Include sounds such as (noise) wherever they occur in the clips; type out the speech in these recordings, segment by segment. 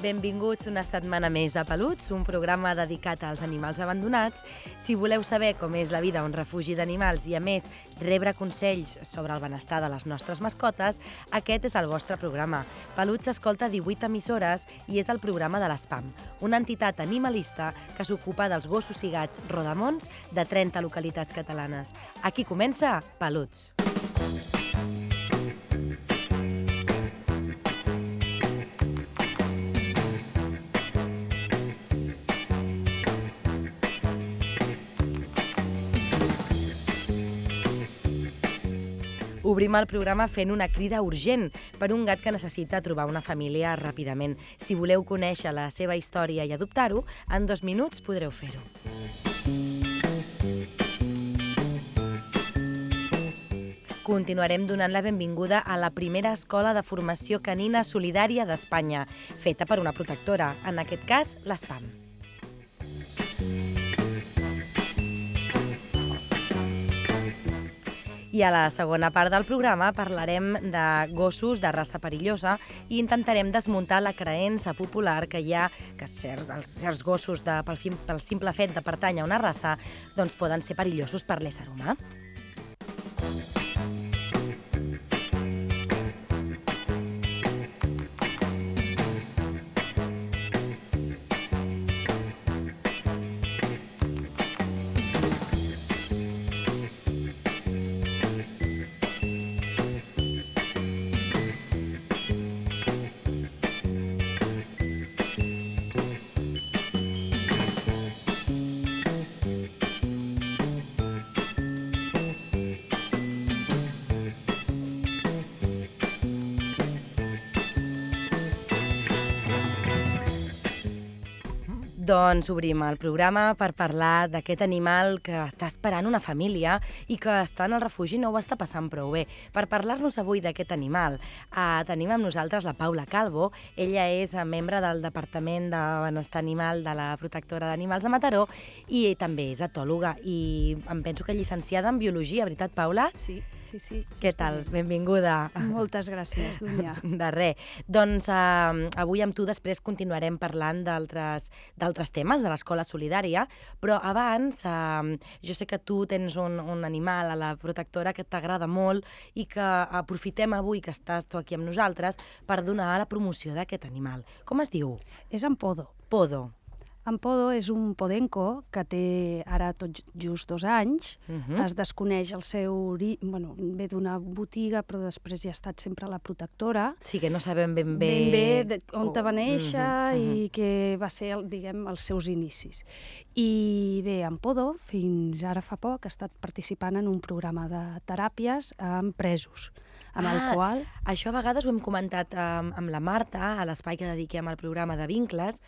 Benvinguts una setmana més a Peluts, un programa dedicat als animals abandonats. Si voleu saber com és la vida a un refugi d'animals i, a més, rebre consells sobre el benestar de les nostres mascotes, aquest és el vostre programa. Peluts s'escolta 18 emissores i és el programa de l'ESPAM, una entitat animalista que s'ocupa dels gossos i gats rodamons de 30 localitats catalanes. Aquí comença Peluts. Obrim el programa fent una crida urgent per un gat que necessita trobar una família ràpidament. Si voleu conèixer la seva història i adoptar-ho, en dos minuts podreu fer-ho. Continuarem donant la benvinguda a la primera escola de formació canina solidària d'Espanya, feta per una protectora, en aquest cas l'ESPAM. I a la segona part del programa parlarem de gossos de raça perillosa i intentarem desmuntar la creença popular que hi ha que certs, els, certs gossos de, pel, pel simple fet de pertànyer a una raça doncs poden ser perillosos per l'ésser humà. Doncs obrim el programa per parlar d'aquest animal que està esperant una família i que està en el refugi no ho està passant prou bé. Per parlar-nos avui d'aquest animal, eh, tenim amb nosaltres la Paula Calvo. Ella és membre del Departament de Benestar Animal de la Protectora d'Animals de Mataró i també és etòloga i em penso que llicenciada en Biologia, veritat, Paula? Sí, sí, sí. Què tal? Benvinguda. Moltes gràcies, Dunia. (laughs) De res. Doncs eh, avui amb tu després continuarem parlant d'altres d'altres temes de l'escola solidària, però abans eh, jo sé que tu tens un, un animal a la protectora que t'agrada molt i que aprofitem avui que estàs tu aquí amb nosaltres per donar la promoció d'aquest animal. Com es diu? És en Podo. Podo. En Podo és un podenco que té ara tot just dos anys. Uh -huh. Es desconeix el seu... Bueno, ve d'una botiga, però després ja ha estat sempre la protectora. Sí, que no sabem ben bé... Ben bé de, on Oh, va néixer mhm, mhm. i que va ser, el, diguem, els seus inicis. I bé, en Podo, fins ara fa poc, ha estat participant en un programa de teràpies amb presos, amb el Ah, qual Això a vegades ho hem comentat amb, amb la Marta, a l'espai que dediquem al programa de vincles,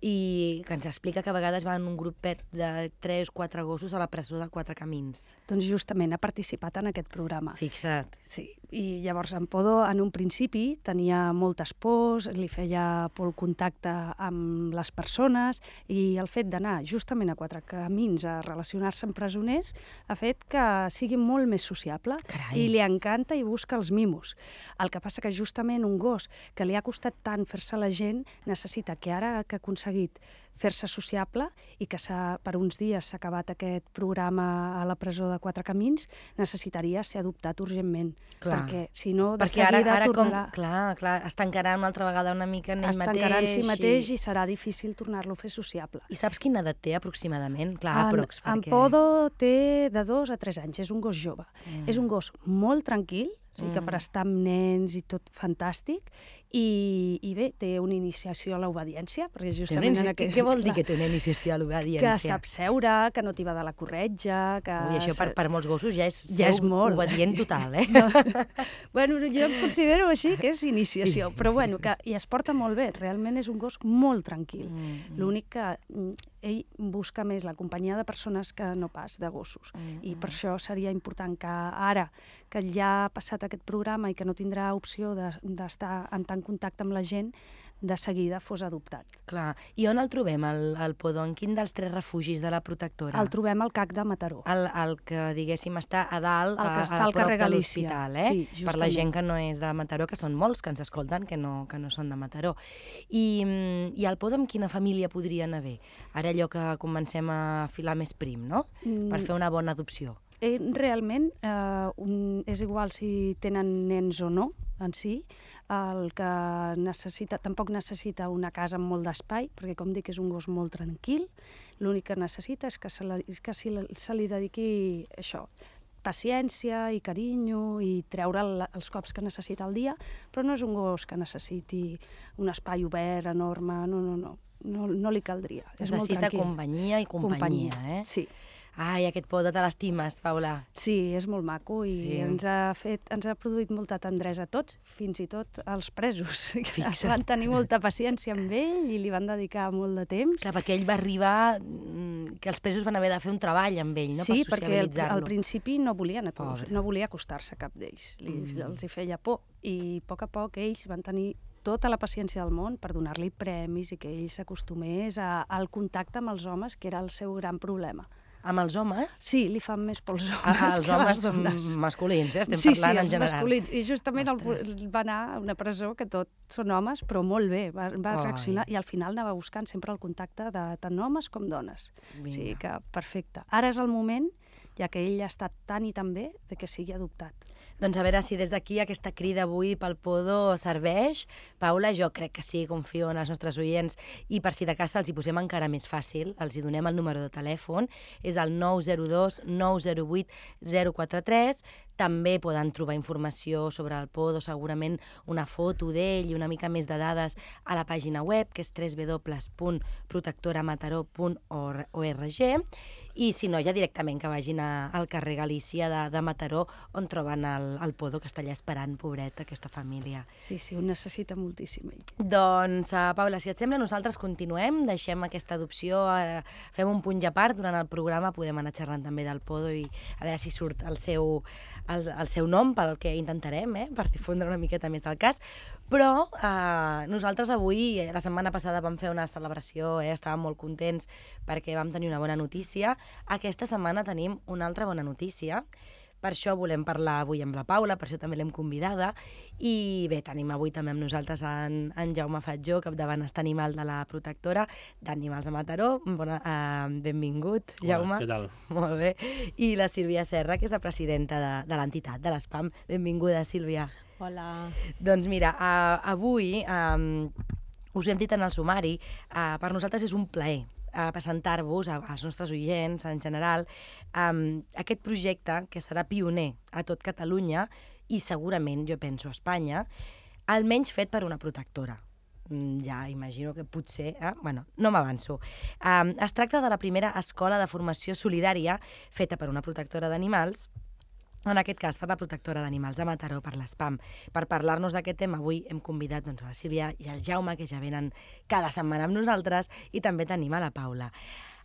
i que ens explica que a vegades van un grupet de 3 o 4 gossos a la presó de Quatre Camins. doncs justament ha participat en aquest programa. Fixa't. Sí, i llavors en Podo en un principi tenia moltes pors, li feia por el contacte amb les persones i el fet d'anar justament a quatre camins a relacionar-se amb presoners ha fet que sigui molt més sociable Carai. i li encanta i busca els mimos. El que passa que justament un gos que li ha costat tant fer-se la gent necessita que ara que ha aconseguit fer-se sociable i que per uns dies s'ha acabat aquest programa a la presó de Quatre Camins, necessitaria ser adoptat urgentment. Clar. Perquè, si no, de Perquè ara, seguida ara com, tornarà clar, clar, es tancarà una altra vegada una mica en ell es mateix. tancarà en si mateix i serà difícil tornar-lo a fer sociable. I saps quina edat té aproximadament? Clar, en, aprox, en perquè... Podo té de dos a tres anys, és un gos jove. Mm. És un gos molt tranquil, o sigui que Mm. per estar amb nens i tot fantàstic, i, i bé, té una iniciació a l'obediència, perquè una justament inici- en aquest... Què vol (laughs) dir que té una iniciació a l'obediència? Que sap seure, que no t'hi va de la corretja, que... Ui, això per, per molts gossos ja és, Ja és molt. obedient total, eh? (laughs) No. bueno, jo em considero així, que és iniciació, però bueno, que, i es porta molt bé, realment és un gos molt tranquil. Mm, L'únic que mm, ell busca més la companyia de persones que no pas de gossos. mm, I per això seria important que ara, que ja ha passat aquest programa i que no tindrà opció de- d'estar en tant contacte amb la gent, de seguida fos adoptat. Clar. I on el trobem, el, el Podó? En quin dels tres refugis de la protectora? El trobem al CAC de Mataró. El, el que, diguéssim, està a dalt, El que a, està a al prop de l'hospital, eh? Sí, per la gent que no és de Mataró, que són molts que ens escolten, que no, que no són de Mataró. I, mm, I el Podó amb quina família podrien haver? Ara allò que comencem a filar més prim, no? Per Mm. fer una bona adopció. Eh, realment eh, un, és igual si tenen nens o no en si, el que necessita, tampoc necessita una casa amb molt d'espai, perquè com dic és un gos molt tranquil, l'únic que necessita és que se, la, és que se, li- se li dediqui això, paciència i carinyo i treure el, els cops que necessita al dia, però no és un gos que necessiti un espai obert, enorme, no, no, no, no, no li caldria. és molt Necessita tranquil. companyia i companyia, eh? Sí. Ai, aquest Podó te l'estimes, Paula. Sí, és molt maco i Sí. ens, ha fet, ens ha produït molta tendresa a tots, fins i tot als presos. (laughs) Fixa't. Van tenir molta paciència amb ell i li van dedicar molt de temps. Clar, perquè ell va arribar, mm, que els presos van haver de fer un treball amb ell, no? sí, per perquè al, sociabilitzar-lo. al principi no volien Pobre. no volia acostar-se a cap d'ells. Mm. Els hi feia por. I a poc a poc ells van tenir tota la paciència del món per donar-li premis i que ell s'acostumés al contacte amb els homes, que era el seu gran problema. Amb els homes? Sí, li fan més pels homes Ah, els que homes dones. masculins, eh? Estem sí, parlant sí, en general. masculins. I justament el, va anar a una presó que tot són homes, però molt bé. Va, va reaccionar i al final anava buscant sempre el contacte de tant homes com dones. O sigui Vinga. que perfecte. Ara és el moment, ja que ell ha estat tan i tan bé, de que sigui adoptat. Doncs a veure si des d'aquí aquesta crida avui pel Podo serveix. Paula, jo crec que sí, confio en els nostres oients. I per si de cas els hi posem encara més fàcil, els hi donem el número de telèfon, és el 902 908 043. També poden trobar informació sobre el Podo, segurament una foto d'ell i una mica més de dades a la pàgina web, que és www.protectoramataró.org i si no, ja directament que vagin a, al carrer Galícia de, de Mataró, on troben el, el Podo, que està allà esperant, pobret, aquesta família. Sí, sí, ho necessita moltíssim. Doncs, uh, Paula, si et sembla, nosaltres continuem, deixem aquesta adopció, uh, fem un punt ja a part, durant el programa podem anar xerrant també del Podo i a veure si surt el seu, el, el seu nom, pel que intentarem, eh, per difondre una miqueta més el cas, però uh, nosaltres avui, eh, la setmana passada vam fer una celebració, eh, estàvem molt contents perquè vam tenir una bona notícia. Aquesta setmana tenim una altra bona notícia, per això volem parlar avui amb la Paula, per això també l'hem convidada. I bé, tenim avui també amb nosaltres en, en Jaume Fatjó, capdavant Estar Animal de la Protectora d'Animals a Mataró. Bona, uh, benvingut, Jaume. Hola, què tal? Molt bé. I la Sílvia Serra, que és la presidenta de, de l'entitat, de l'ESPAM. Benvinguda, Sílvia. Hola. Doncs mira, uh, avui, um, us ho hem dit en el sumari, uh, per nosaltres és un plaer uh, presentar-vos als nostres oients en general um, aquest projecte que serà pioner a tot Catalunya i segurament, jo penso, a Espanya, almenys fet per una protectora. Mm, Ja imagino que potser... Eh? Bueno, no m'avanço. Um, es tracta de la primera escola de formació solidària feta per una protectora d'animals en aquest cas per la protectora d'animals de Mataró, per l'ESPAM. Per parlar-nos d'aquest tema, avui hem convidat doncs, a la Sílvia i al Jaume, que ja venen cada setmana amb nosaltres, i també tenim a la Paula.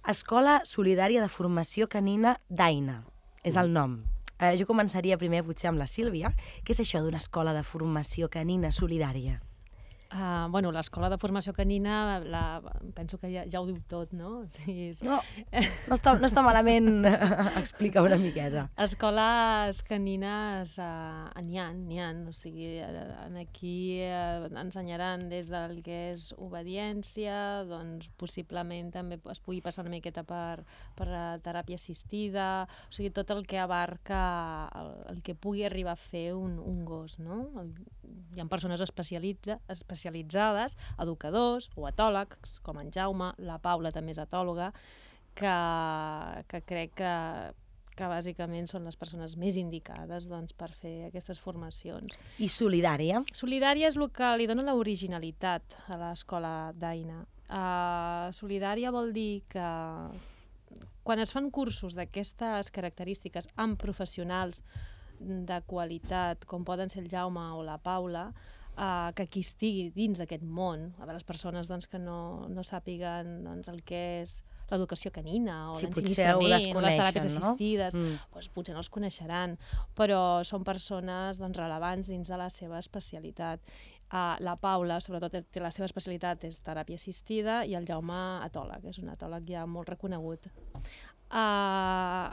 Escola Solidària de Formació Canina d'Aina, és el nom. A veure, jo començaria primer potser amb la Sílvia. Què és això d'una escola de formació canina solidària? Uh, bueno, l'escola de formació canina, la, penso que ja, ja ho diu tot, no? O sigui, és... No, (laughs) no està, no està malament explicar una miqueta. Escoles canines uh, n'hi ha, n'hi ha. O sigui, eh, en aquí uh, ensenyaran des del que és obediència, doncs possiblement també es pugui passar una miqueta per, per teràpia assistida, o sigui, tot el que abarca el, el que pugui arribar a fer un, un gos, no? El, hi ha persones especialitza, especialitzades, educadors o etòlegs, com en Jaume, la Paula també és etòloga, que, que crec que, que bàsicament són les persones més indicades doncs, per fer aquestes formacions. I solidària? Solidària és el que li dona l'originalitat a l'escola d'Aina. Uh, solidària vol dir que quan es fan cursos d'aquestes característiques amb professionals de qualitat, com poden ser el Jaume o la Paula, uh, que qui estigui dins d'aquest món, a veure, les persones doncs, que no, no sàpiguen doncs, el que és l'educació canina o Sí, l'ensinistrament o les teràpies no? assistides, Mm. doncs potser no els coneixeran, però són persones doncs, rellevants dins de la seva especialitat. Uh, la Paula, sobretot, té la seva especialitat és teràpia assistida i el Jaume, etòleg, és un etòleg ja molt reconegut. Uh,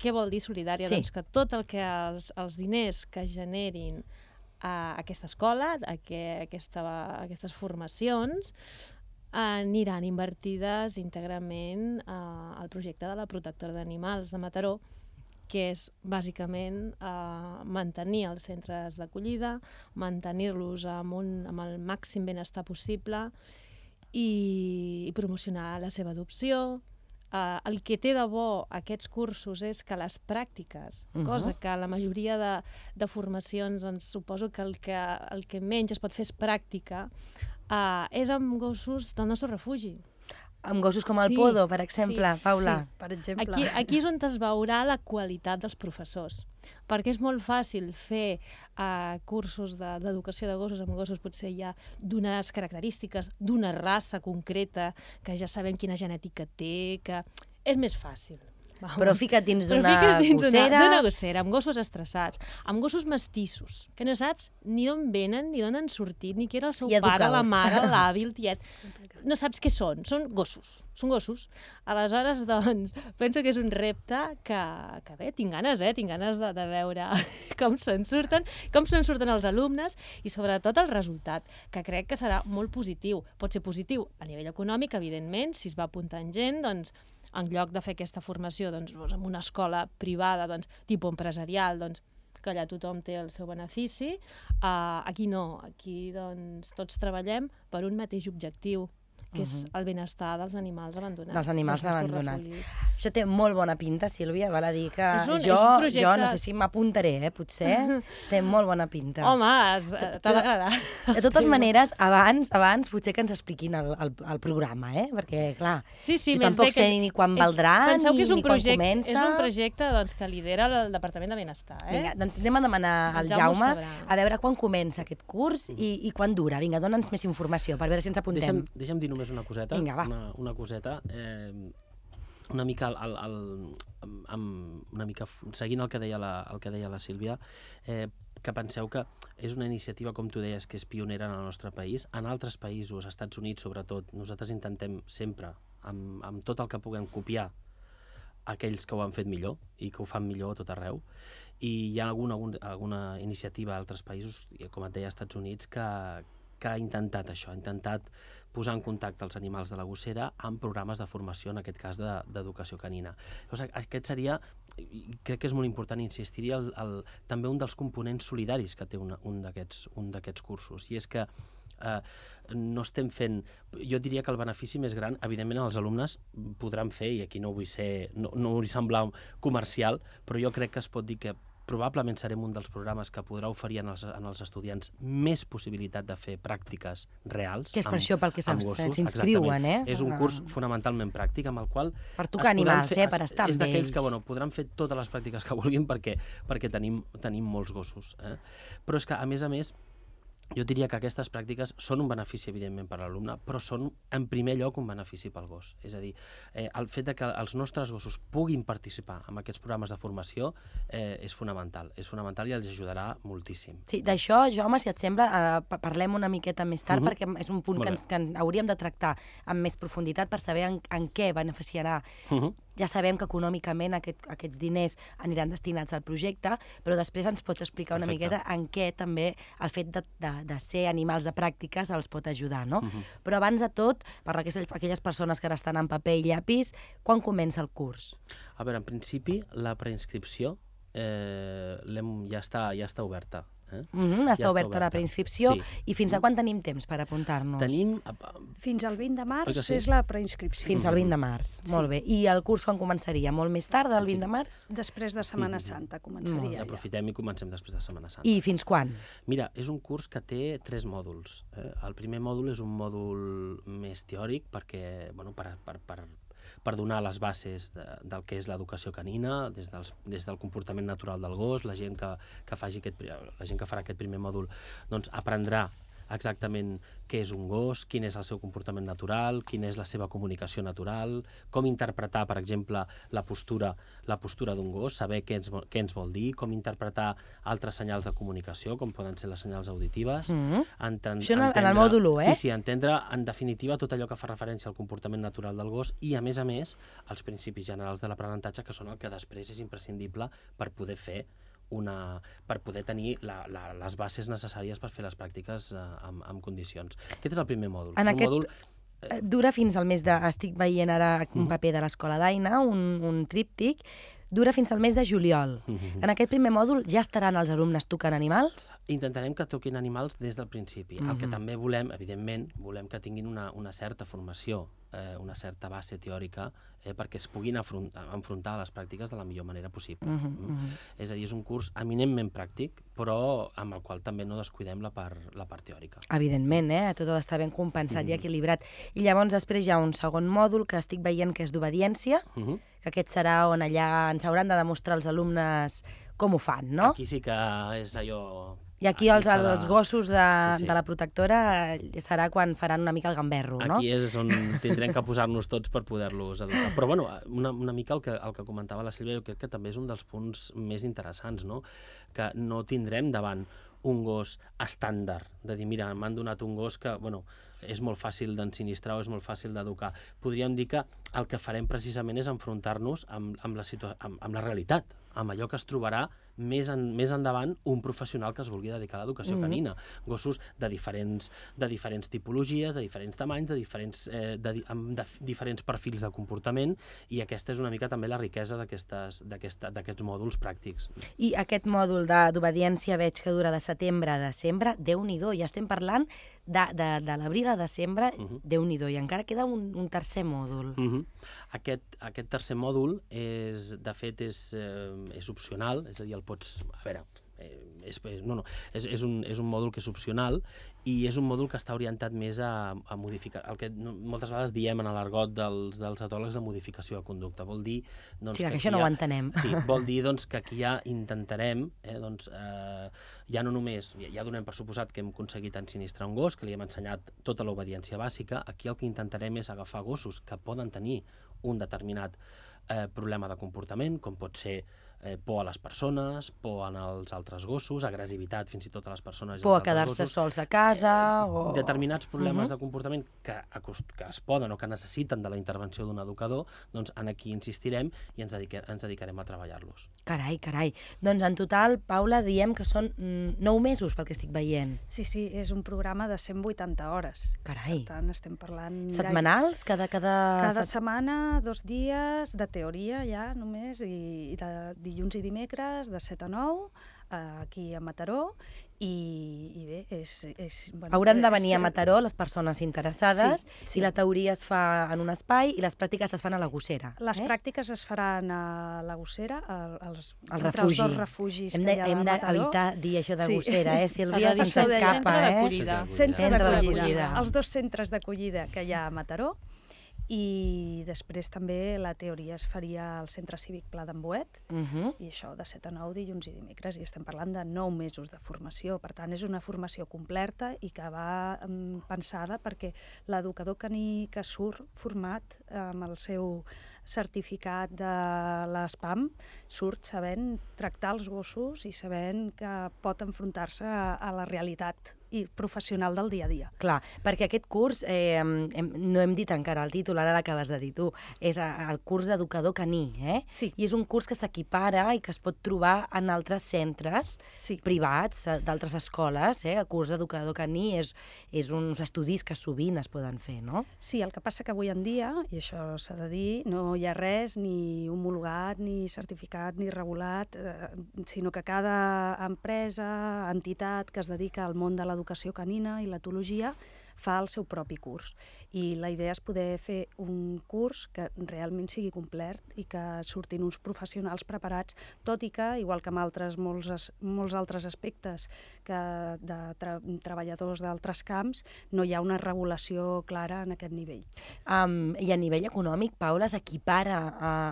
què vol dir solidària? Sí. Doncs que tot el que els, els diners que generin a aquesta escola, a que, aquesta, aquestes formacions, aniran invertides íntegrament eh, al projecte de la protectora d'animals de Mataró, que és bàsicament eh, mantenir els centres d'acollida, mantenir-los amb, un, amb el màxim benestar possible i, i promocionar la seva adopció. Eh, el que té de bo aquests cursos és que les pràctiques, uh -huh. cosa que la majoria de, de formacions doncs, suposo que el, que el que menys es pot fer és pràctica, eh, és amb gossos del nostre refugi amb gossos com el Sí, Podo, per exemple, sí, Paula. Per exemple. Aquí, aquí és on es veurà la qualitat dels professors, perquè és molt fàcil fer uh, cursos de- d'educació de, de gossos amb gossos potser ja d'unes característiques, d'una raça concreta, que ja sabem quina genètica té, que és més fàcil. Vamos. Però fica't dins d'una gossera... D'una gossera, amb gossos estressats, amb gossos mestissos, que no saps ni d'on venen, ni d'on han sortit, ni qui era el seu I pare, la mare, (laughs) l'avi, el tiet. No saps què són, són gossos, són gossos. Aleshores, (laughs) doncs, penso que és un repte que, que bé, tinc ganes, eh? Tinc ganes de, de veure (laughs) com se'n surten, com se'n surten els alumnes i sobretot el resultat, que crec que serà molt positiu. Pot ser positiu a nivell econòmic, evidentment, si es va apuntant gent, doncs, en lloc de fer aquesta formació doncs, doncs, en una escola privada, doncs, tipus empresarial, doncs, que allà tothom té el seu benefici. Uh, aquí no, aquí doncs, tots treballem per un mateix objectiu, que és el benestar dels animals abandonats. Dels animals dels abandonats. Això té molt bona pinta, Sílvia, val a dir que És un- jo, és un projecte- jo no sé si m'apuntaré, eh, potser. (laughs) té molt bona pinta. Home, t'ha d'agradar. De totes (laughs) maneres, abans, abans potser que ens expliquin el, el, el programa, eh? Perquè, clar, Sí, sí, jo més tampoc sé ni quan és- valdrà, penseu ni, que és un ni quan projecte, comença. És un projecte doncs, que lidera el Departament de Benestar. Eh? Vinga, doncs anem a demanar El al Jaume Jaume a veure quan comença aquest curs i, i quan dura. Vinga, dona'ns més informació per veure si ens apuntem. Deixa'm, deixa'm dir només una coseta. Vinga, va. Una, una coseta. Eh, una mica, el, el, el, amb, una mica seguint el que deia la, el que deia la Sílvia, eh, que penseu que és una iniciativa, com tu deies, que és pionera en el nostre país. En altres països, Estats Units sobretot, nosaltres intentem sempre, amb, amb tot el que puguem copiar, aquells que ho han fet millor i que ho fan millor a tot arreu. I hi ha alguna, alguna, alguna iniciativa a altres països, com et deia, als Estats Units, que, que ha intentat això, ha intentat posar en contacte els animals de la gossera amb programes de formació, en aquest cas de- d'educació canina. Llavors, aquest seria, crec que és molt important insistir el, el, també un dels components solidaris que té una, un d'aquests cursos, i és que eh, no estem fent... Jo diria que el benefici més gran, evidentment, els alumnes podran fer, i aquí no vull ser... no, no vull semblar comercial, però jo crec que es pot dir que probablement serem un dels programes que podrà oferir en els, en els estudiants més possibilitat de fer pràctiques reals. Que és per això pel que amb se'ns- gossos, se'ns inscriuen, exactament. eh? És un curs fonamentalment pràctic amb el qual Per tocar animals, fer- eh? Per es- estar És amb d'aquells ells. que bueno, podran fer totes les pràctiques que vulguin perquè, perquè tenim, tenim molts gossos. Eh? Però és que, a més a més, jo diria que aquestes pràctiques són un benefici, evidentment, per a l'alumne, però són, en primer lloc, un benefici pel gos. És a dir, eh, el fet de que els nostres gossos puguin participar en aquests programes de formació eh, és fonamental. És fonamental i els ajudarà moltíssim. Sí, d'això, Jaume, si et sembla, eh, pa- parlem una miqueta més tard, Mhm. perquè és un punt que, ens, que hauríem de tractar amb més profunditat per saber en, en què beneficiarà Uh -huh. Ja sabem que econòmicament aquest, aquests diners aniran destinats al projecte, però després ens pots explicar una Perfecte. miqueta en què també el fet de, de, de ser animals de pràctiques els pot ajudar, no? Mhm. Però abans de tot, per aquelles, aquelles persones que ara estan amb paper i llapis, quan comença el curs? A veure, en principi, la preinscripció eh, ja, està, ja està oberta. Eh? Mm -hmm, està està oberta la preinscripció Sí. i fins a quan tenim temps per apuntar-nos? Tenim... Fins al 20 de març sí? és la preinscripció. Fins al 20 de març. Molt bé. I el curs quan començaria? Molt més tard, el 20 de març? Després de Setmana Mhm. Santa començaria ja. Aprofitem i comencem després de Setmana Santa. I fins quan? Mira, és un curs que té tres mòduls. Eh? El primer mòdul és un mòdul més teòric perquè, bueno, per, per, per, per donar les bases de, del que és l'educació canina, des, dels, des del comportament natural del gos, la gent que, que, faci aquest, la gent que farà aquest primer mòdul doncs, aprendrà exactament què és un gos, quin és el seu comportament natural, quina és la seva comunicació natural, com interpretar, per exemple, la postura la postura d'un gos, saber què ens, què ens vol dir, com interpretar altres senyals de comunicació, com poden ser les senyals auditives. Mm -hmm. Això en el- en el mòdul u, eh? Sí, sí, entendre, en definitiva, tot allò que fa referència al comportament natural del gos i, a més a més, els principis generals de l'aprenentatge, que són el que després és imprescindible per poder fer una, per poder tenir la, la, les bases necessàries per fer les pràctiques eh, amb, amb condicions. Aquest és el primer mòdul. En és aquest- un mòdul Eh, Dura fins al mes de... Estic veient ara un Mhm. paper de l'escola d'Aina, un, un tríptic. Dura fins al mes de juliol. Mhm. En aquest primer mòdul ja estaran els alumnes tocant animals? Intentarem que toquin animals des del principi. El que Mhm. també volem, evidentment, volem que tinguin una, una certa formació, eh, una certa base teòrica, eh, perquè es puguin afront, enfrontar a les pràctiques de la millor manera possible. Mhm, Mm. mhm. És a dir, és un curs eminentment pràctic, però amb el qual també no descuidem la part, la part teòrica. Evidentment, eh? Tot ha d'estar ben compensat i Mhm. equilibrat. I llavors després hi ha un segon mòdul que estic veient que és d'obediència, Mhm. que aquest serà on allà ens hauran de demostrar els alumnes com ho fan, no? Aquí sí que és allò... I aquí els, s'ha de- els gossos de, Sí, sí. de la protectora eh, serà quan faran una mica el gamberro, no? Aquí és on tindrem que posar-nos tots per poder-los educar. Però, bueno, una, una mica el que, el que comentava la Sílvia, jo crec que també és un dels punts més interessants, no? Que no tindrem davant un gos estàndard, de dir, mira, m'han donat un gos que, bueno, és molt fàcil d'ensinistrar o és molt fàcil d'educar. Podríem dir que el que farem precisament és enfrontar-nos amb, amb, la amb, amb la realitat, amb allò que es trobarà més, en, més endavant un professional que es vulgui dedicar a l'educació Mhm. canina. Gossos de diferents, de diferents tipologies, de diferents tamanys, de diferents, eh, de, amb de, diferents perfils de comportament i aquesta és una mica també la riquesa d'aquests mòduls pràctics. I aquest mòdul d'obediència veig que dura de setembre a desembre. Déu-n'hi-do, ja estem parlant de, de, de l'abril a desembre, uh Mhm. -huh. Déu-n'hi-do. I encara queda un, un tercer mòdul. Mm -hmm. aquest, aquest tercer mòdul, és, de fet, és, eh, és opcional, és a dir, el pots... A veure, eh, és, és, no, no, és, és, un, és un mòdul que és opcional i és un mòdul que està orientat més a, a modificar, el que moltes vegades diem en l'argot dels, dels etòlegs de modificació de conducta. Vol dir... Doncs, Sí, que aquí això no hi ho ha- entenem. Sí, (laughs) vol dir doncs, que aquí ja intentarem, eh, doncs, eh, ja no només, ja, ja donem per suposat que hem aconseguit ensinistrar un gos, que li hem ensenyat tota l'obediència bàsica, aquí el que intentarem és agafar gossos que poden tenir un determinat eh, problema de comportament, com pot ser eh, por a les persones, por en els altres gossos, agressivitat fins i tot a les persones Por a quedar-se sols a casa o... Determinats problemes Mhm. de comportament que, acost- que es poden o que necessiten de la intervenció d'un educador, doncs en aquí insistirem i ens, dedique, ens dedicarem a treballar-los. Carai, carai. Doncs en total, Paula, diem que són mm, 9 mesos pel que estic veient. Sí, sí, és un programa de 180 hores. Carai. Per tant, estem parlant... Setmanals? Cada, cada... Cada set- setmana, dos dies de teoria ja només, i, i de dilluns i dimecres, de 7 a 9, eh, aquí a Mataró, i, i bé, és... és bueno, Hauran de és- venir a Mataró les persones interessades Sí, sí. i la teoria es fa en un espai i les pràctiques es fan a la gossera. Les eh? pràctiques es faran a la gossera, al, als, Al entre refugi. els dos refugis Hem que de- hi ha hem a Mataró. d'evitar dir això de Sí. gossera, eh? S'ha de dir se'ns centre escapa, eh? d'acollida. Centre d'acollida. Els dos centres d'acollida que hi ha a Mataró i després també la teoria es faria al Centre Cívic Pla d'en Boet Uh -huh. i això de 7 a 9 dilluns i dimecres i estem parlant de 9 mesos de formació per tant és una formació completa i que va mm, pensada perquè l'educador caní que surt format amb el seu certificat de l'ESPAM surt sabent tractar els gossos i sabent que pot enfrontar-se a, a la realitat i professional del dia a dia. Clar, perquè aquest curs, eh, hem, no hem dit encara el títol, ara l'acabes de dir tu, és el curs d'educador caní, eh? Sí, I és un curs que s'equipara i que es pot trobar en altres centres sí. privats, eh, d'altres escoles, eh? El curs d'educador caní és, és uns estudis que sovint es poden fer, no? Sí, el que passa que avui en dia, i això s'ha de dir, no hi ha res ni homologat, ni certificat, ni regulat, eh, sinó que cada empresa, entitat que es dedica al món de l'educació canina i l'etologia fa el seu propi curs. I la idea és poder fer un curs que realment sigui complet i que surtin uns professionals preparats, tot i que, igual que amb altres, molts, molts altres aspectes que de tra treballadors d'altres camps, no hi ha una regulació clara en aquest nivell. Um, I a nivell econòmic, Paula, s'equipara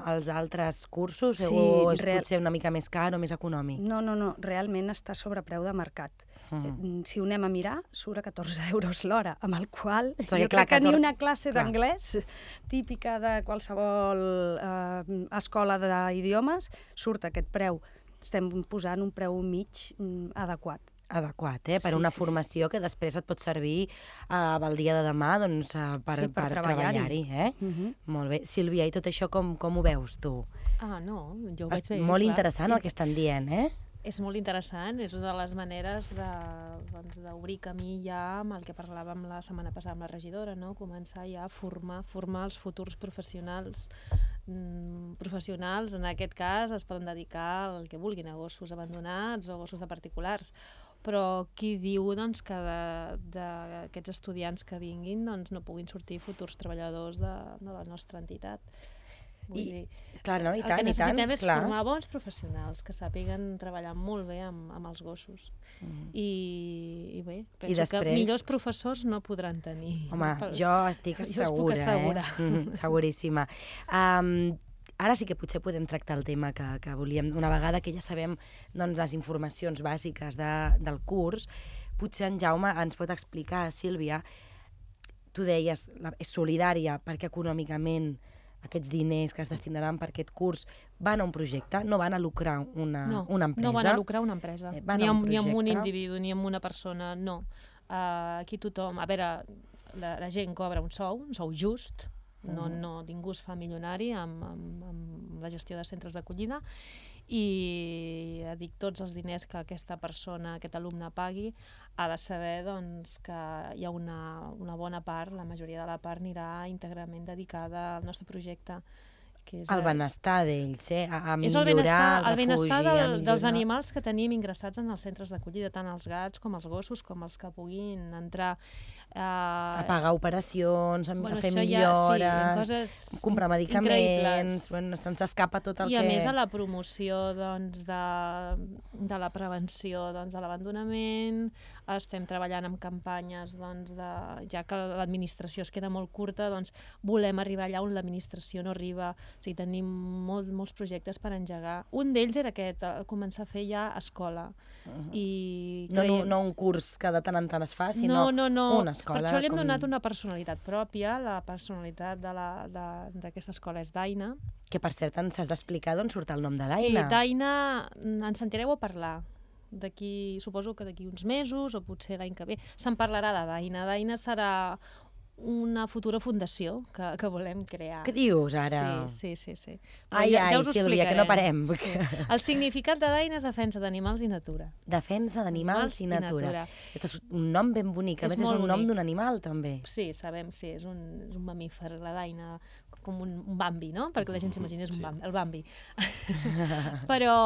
als altres cursos Sí, o és real- potser una mica més car o més econòmic? No, no, no, realment està sobre preu de mercat. Mm. Si ho anem a mirar, surt a 14 euros l'hora, amb el qual que, jo clar, crec que ni 14 una classe d'anglès típica de qualsevol eh, escola d'idiomes surt a aquest preu. Estem posant un preu mig mm, adequat. adequat, eh? per Sí, una sí, sí. formació que després et pot servir uh, pel dia de demà doncs, uh, per, Sí, per per treballar-hi. treballar-hi. Eh? Mm -hmm. Molt bé. Sílvia, i tot això com, com ho veus tu? Ah, no, jo ho És veig bé. molt clar. interessant el que estan dient, eh? És molt interessant, és una de les maneres doncs, d'obrir camí ja amb el que parlàvem la setmana passada amb la regidora, no? començar ja a formar, formar els futurs professionals mm, professionals, en aquest cas, es poden dedicar al que vulguin, a gossos abandonats o gossos de particulars. Però qui diu doncs, que d'aquests estudiants que vinguin doncs, no puguin sortir futurs treballadors de, de la nostra entitat? Vull I- dir, Clar, no? I el tant, que i tant, necessitem és clar. formar bons professionals que sàpiguen treballar molt bé amb, amb els gossos. Mm. I, I bé, penso després- que millors professors no podran tenir. Home, (laughs) Per- jo estic (laughs) jo segura, eh? (laughs) Mm, seguríssima. Um, ara sí que potser podem tractar el tema que, que volíem. Una vegada que ja sabem doncs, les informacions bàsiques de, del curs, potser en Jaume ens pot explicar, Sílvia, tu deies, la, és solidària perquè econòmicament aquests diners que es destinaran per aquest curs van a un projecte, no van a lucrar una, no, una empresa. no van a lucrar una empresa, Eh, van ni, a un ni amb un individu, ni amb una persona, no. Uh, aquí tothom, a veure, la, la gent cobra un sou, un sou just, no, no, ningú es fa milionari amb, amb, amb la gestió de centres d'acollida i ja dic, tots els diners que aquesta persona, aquest alumne pagui, ha de saber doncs, que hi ha una, una bona part, la majoria de la part anirà íntegrament dedicada al nostre projecte. Que és El a- benestar d'ells, eh? A, a és el benestar, el el benestar a del, millorar... dels animals que tenim ingressats en els centres d'acollida, tant els gats com els gossos, com els que puguin entrar. Uh, A pagar operacions, a, bueno, a fer millores, ja, sí, coses comprar medicaments... Bueno, se'ns escapa tot el I a que... més a la promoció doncs, de, de la prevenció doncs, de l'abandonament, estem treballant amb campanyes, doncs, de, ja que l'administració es queda molt curta, doncs, volem arribar allà on l'administració no arriba. O sigui, tenim molt, molts projectes per engegar. Un d'ells era aquest, el començar a fer ja escola. I No, no, creiem- no un curs que de tant en tant es fa, sinó no, no, no. una escola. Per això li hem com... donat una personalitat pròpia. La personalitat de la- de- d'aquesta escola és Daina. Que, per cert, ens has d'explicar d'on surt el nom de Daina. Sí, Daina, en sentireu a parlar. D'aquí, suposo que d'aquí uns mesos o potser l'any que ve, se'n parlarà de Daina. Daina serà una futura fundació que, que volem crear. Què dius, ara? Sí, sí, sí. sí. Però Ai, ai, us ho Sílvia, que no parem. Sí. El significat de Daina és defensa d'animals i natura. Defensa d'animals i natura. Aquest és un nom ben bonic. A És més, és un nom bonic. d'un animal, també. Sí, sabem, sí, és un, és un mamífer, la daina, com un, un Bambi, no? Perquè la gent s'imagina és un Sí. Bambi, el Bambi. (laughs) Però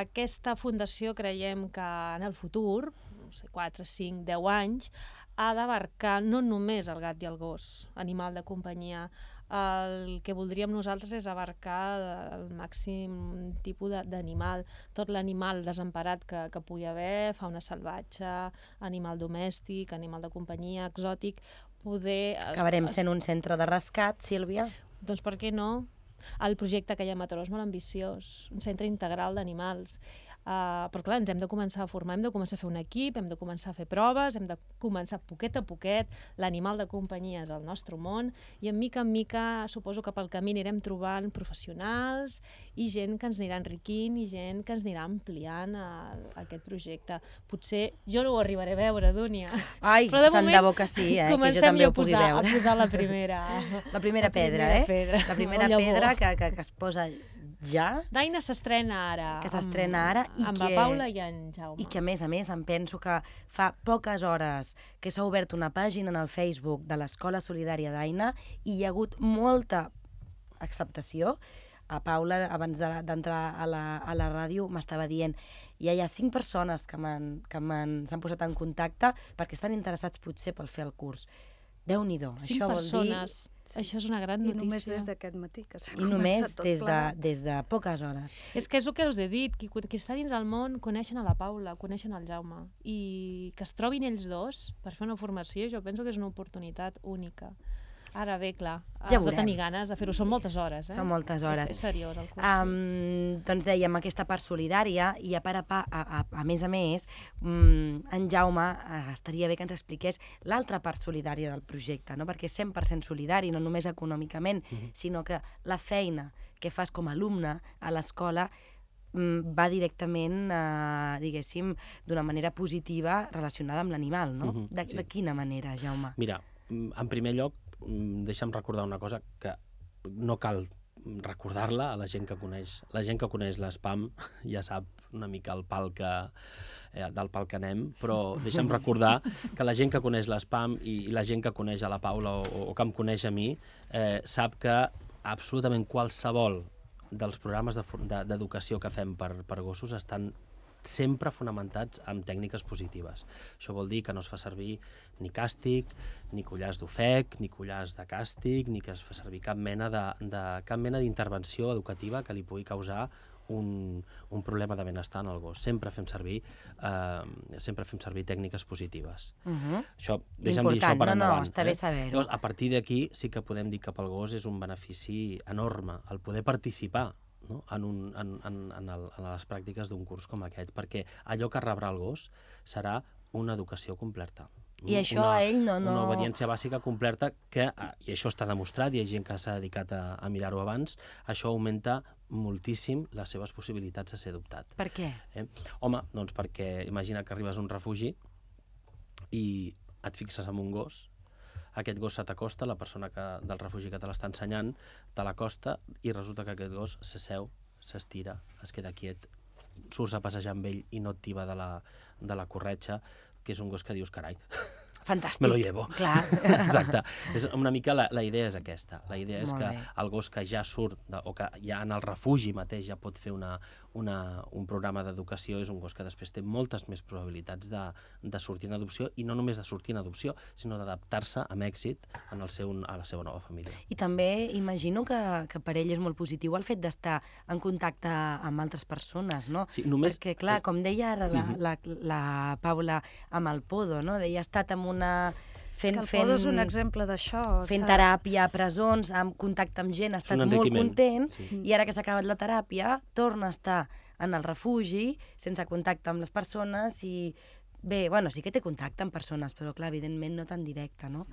aquesta fundació creiem que en el futur, no sé, 4, 5, 10 anys, ha d'abarcar no només el gat i el gos, animal de companyia, el que voldríem nosaltres és abarcar el màxim tipus d'animal, tot l'animal desemparat que, que pugui haver, fauna salvatge, animal domèstic, animal de companyia, exòtic, poder... Acabarem sent un centre de rescat, Sílvia. doncs per què no? El projecte que hi ha a Mataró és molt ambiciós, un centre integral d'animals. Uh, però clar, ens hem de començar a formar, hem de començar a fer un equip, hem de començar a fer proves, hem de començar poquet a poquet, l'animal de companyia és el nostre món, i en mica en mica suposo que pel camí anirem trobant professionals i gent que ens anirà enriquint i gent que ens anirà ampliant a, a aquest projecte. Potser jo no ho arribaré a veure, Dúnia. Ai, Però de tant moment de bo que sí, eh? Que jo també ho pugui veure. a posar (laughs) la primera. La primera La pedra, primera eh? pedra. La primera pedra que, que, que es posa ja Daina s'estrena ara. Que s'estrena ara i amb que- la Paula i en Jaume. i que, a més a més, em penso que fa poques hores que s'ha obert una pàgina en el Facebook de l'Escola Solidària d'Aina i hi ha hagut molta acceptació. A Paula, abans de- d'entrar a, la, a la ràdio, m'estava dient ja hi ha cinc persones que s'han posat en contacte perquè estan interessats potser pel fer el curs. Déu-n'hi-do, Cinc això persones. Això és una gran I notícia. només des d'aquest matí que s'ha. I només començat tot des de, des de poques hores. És que és el que us he dit, qui, qui està dins el món coneixen a la Paula, coneixen el Jaume, i que es trobin ells dos per fer una formació, jo penso que és una oportunitat única. Ara bé, clar, Ja has de tenir ganes de fer-ho. Són moltes hores, eh? Són moltes hores. És, és seriós, el curs. Um, doncs dèiem, aquesta part solidària, i a, part a, pa, a, a, a més a més, um, en Jaume, uh, estaria bé que ens expliqués l'altra part solidària del projecte, no? perquè és 100% solidari, no només econòmicament, sinó que la feina que fas com a alumne a l'escola mm, va directament, eh, diguéssim, d'una manera positiva relacionada amb l'animal, no? Mhm, de, sí. de quina manera, Jaume? Mira, mm, en primer lloc, deixa'm recordar una cosa que no cal recordar-la a la gent que coneix. La gent que coneix l'espam (laughs) ja sap una mica el pal que, eh, del pal que anem, però deixa'm recordar que la gent que coneix l'espam i, i la gent que coneix a la Paula o, o que em coneix a mi eh, sap que absolutament qualsevol dels programes de for- de- d'educació de, que fem per, per gossos estan sempre fonamentats en tècniques positives. Això vol dir que no es fa servir ni càstig, ni collars d'ofec, ni collars de càstig, ni que es fa servir cap mena de, de cap mena d'intervenció educativa que li pugui causar un, un problema de benestar en el gos. Sempre fem servir, eh, sempre fem servir tècniques positives. Uh -huh. Això, deixa'm dir això per no, no, endavant. està bé saber-ho. Llavors, a partir d'aquí sí que podem dir que pel gos és un benefici enorme el poder participar no? en, un, en, en, en, el, en les pràctiques d'un curs com aquest, perquè allò que rebrà el gos serà una educació completa. I això una, a ell no- no- Una obediència bàsica completa que, eh, i això està demostrat, hi ha gent que s'ha dedicat a, a mirar-ho abans, això augmenta moltíssim les seves possibilitats de ser adoptat. Per què? Eh? Home, doncs perquè imagina que arribes a un refugi i et fixes en un gos, aquest gos se t'acosta, la persona que, del refugi que te l'està ensenyant, te l'acosta i resulta que aquest gos s'asseu, s'estira, es queda quiet, surts a passejar amb ell i no et tiba de la, de la corretxa, que és un gos que dius, carai, Fantàstic. me lo llevo. Clar. (laughs) Exacte. És una mica la, la idea és aquesta. La idea és Molt que bé. el gos que ja surt, de, o que ja en el refugi mateix ja pot fer una, una, un programa d'educació, és un gos que després té moltes més probabilitats de, de sortir en adopció, i no només de sortir en adopció, sinó d'adaptar-se amb èxit en el seu, a la seva nova família. I també imagino que, que per ell és molt positiu el fet d'estar en contacte amb altres persones, no? Sí, només... Perquè, clar, com deia ara la, la, la Paula amb el Podo, no? Deia, ha estat amb una... Fent, Fent, és que el fent, Podo és un exemple d'això. fent s'ha- teràpia a presons, amb contacte amb gent, ha estat un molt content, sí. i ara que s'ha acabat la teràpia, torna a estar en el refugi, sense contacte amb les persones, i bé, bueno, sí que té contacte amb persones, però clar, evidentment no tan directe, no?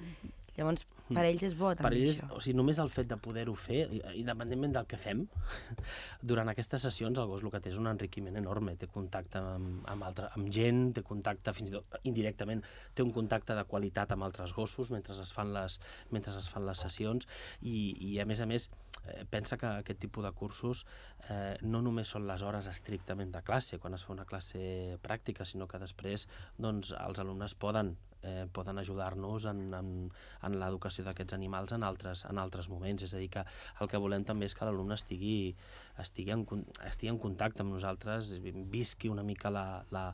Llavors, per ells és bo per també ells, això. o sigui, només el fet de poder-ho fer, independentment del que fem, (laughs) durant aquestes sessions el gos el que té és un enriquiment enorme, té contacte amb, amb, altre, amb gent, té contacte fins i tot indirectament, té un contacte de qualitat amb altres gossos mentre es fan les, mentre es fan les sessions. I, i a més a més eh, pensa que aquest tipus de cursos eh, no només són les hores estrictament de classe, quan es fa una classe pràctica, sinó que després doncs, els alumnes poden eh, poden ajudar-nos en, en, en l'educació d'aquests animals en altres, en altres moments. És a dir, que el que volem també és que l'alumne estigui, estigui, en, estigui en contacte amb nosaltres, visqui una mica la, la,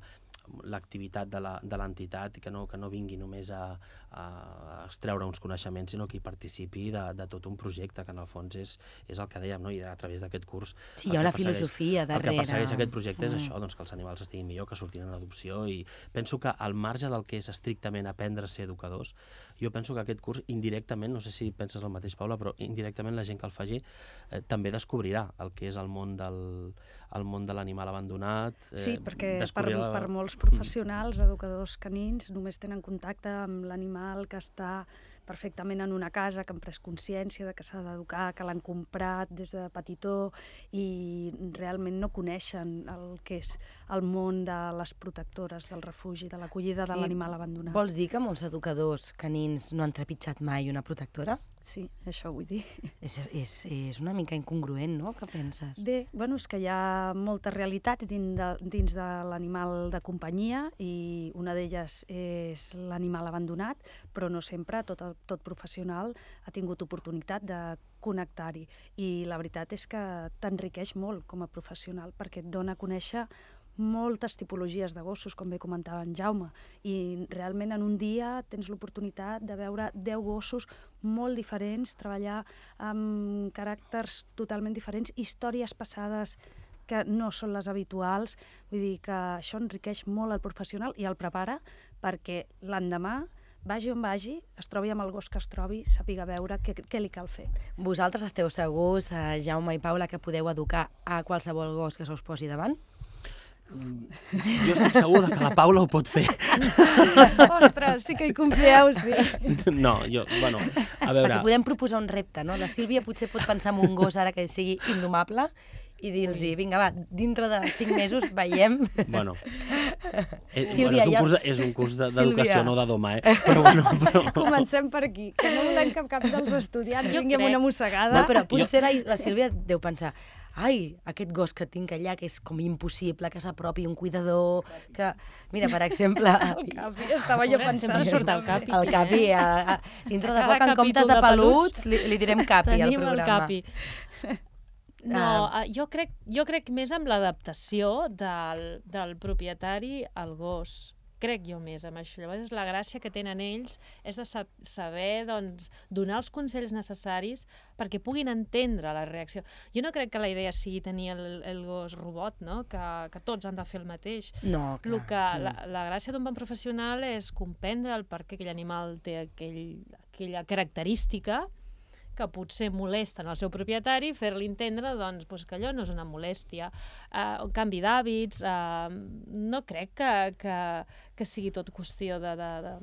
l'activitat de la- de l'entitat que no, que no vingui només a, a extreure uns coneixements, sinó que hi participi de, de tot un projecte, que en el fons és, és el que dèiem, no? i a través d'aquest curs... Sí, el hi ha persegueix- filosofia El darrere. que persegueix aquest projecte és Mm. això, doncs, que els animals estiguin millor, que surtin en adopció, i penso que al marge del que és estrictament aprendre a ser educadors, jo penso que aquest curs indirectament, no sé si penses el mateix, Paula, però indirectament la gent que el faci eh, també descobrirà el que és el món del el món de l'animal abandonat. Sí, perquè per, la- per molts professionals, educadors canins, només tenen contacte amb l'animal que està perfectament en una casa, que han pres consciència de que s'ha d'educar, que l'han comprat des de petitó i realment no coneixen el que és el món de les protectores del refugi, de l'acollida de Sí. l'animal abandonat. Vols dir que molts educadors canins no han trepitjat mai una protectora? Sí, això vull dir. És, és, és una mica incongruent, no? Què penses? Bé, bueno, és que hi ha moltes realitats dins de, dins de l'animal de companyia i una d'elles és l'animal abandonat, però no sempre tot, tot professional ha tingut oportunitat de connectar-hi. I la veritat és que t'enriqueix molt com a professional perquè et dona a conèixer moltes tipologies de gossos, com bé comentava en Jaume, i realment en un dia tens l'oportunitat de veure 10 gossos molt diferents, treballar amb caràcters totalment diferents, històries passades que no són les habituals, vull dir que això enriqueix molt el professional i el prepara perquè l'endemà vagi on vagi, es trobi amb el gos que es trobi, sàpiga veure què, què li cal fer. Vosaltres esteu segurs, eh, Jaume i Paula, que podeu educar a qualsevol gos que se us posi davant? Jo estic segur de que la Paula ho pot fer. Ostres, sí que hi confieu, sí. No, jo, bueno, a veure... Perquè podem proposar un repte, no? La Sílvia potser pot pensar en un gos ara que sigui indomable i dir-los, vinga, va, dintre de cinc mesos veiem... Bueno, eh, Sílvia, bueno és, un curs, és un curs d'educació, no de doma, eh? Però, bueno, però... Comencem per aquí, que no volem que cap dels estudiants Jo vingui amb crec- una mossegada. No, però potser la, la Sílvia deu pensar ai, aquest gos que tinc allà, que és com impossible que s'apropi un cuidador, que... Mira, per exemple, (laughs) El Capi, estava jo pensant... sempre surt el Capi. el Capi, a, a, dintre de poc, en comptes de peluts, li, li direm Capi al Tenim programa. el capi. (laughs) No, Ah. uh, jo, crec, jo crec més amb l'adaptació del, del propietari al gos. Crec jo més amb això. Llavors, la gràcia que tenen ells és de sa saber doncs, donar els consells necessaris perquè puguin entendre la reacció. Jo no crec que la idea sigui tenir el, el gos robot, no? que, que tots han de fer el mateix. No, clar. El que, la, la gràcia d'un bon professional és comprendre el per què aquell animal té aquell, aquella característica que potser molesta en el seu propietari, fer-li entendre doncs, doncs, que allò no és una molèstia. Uh, un canvi d'hàbits, uh, no crec que, que, que sigui tot qüestió de, de, de,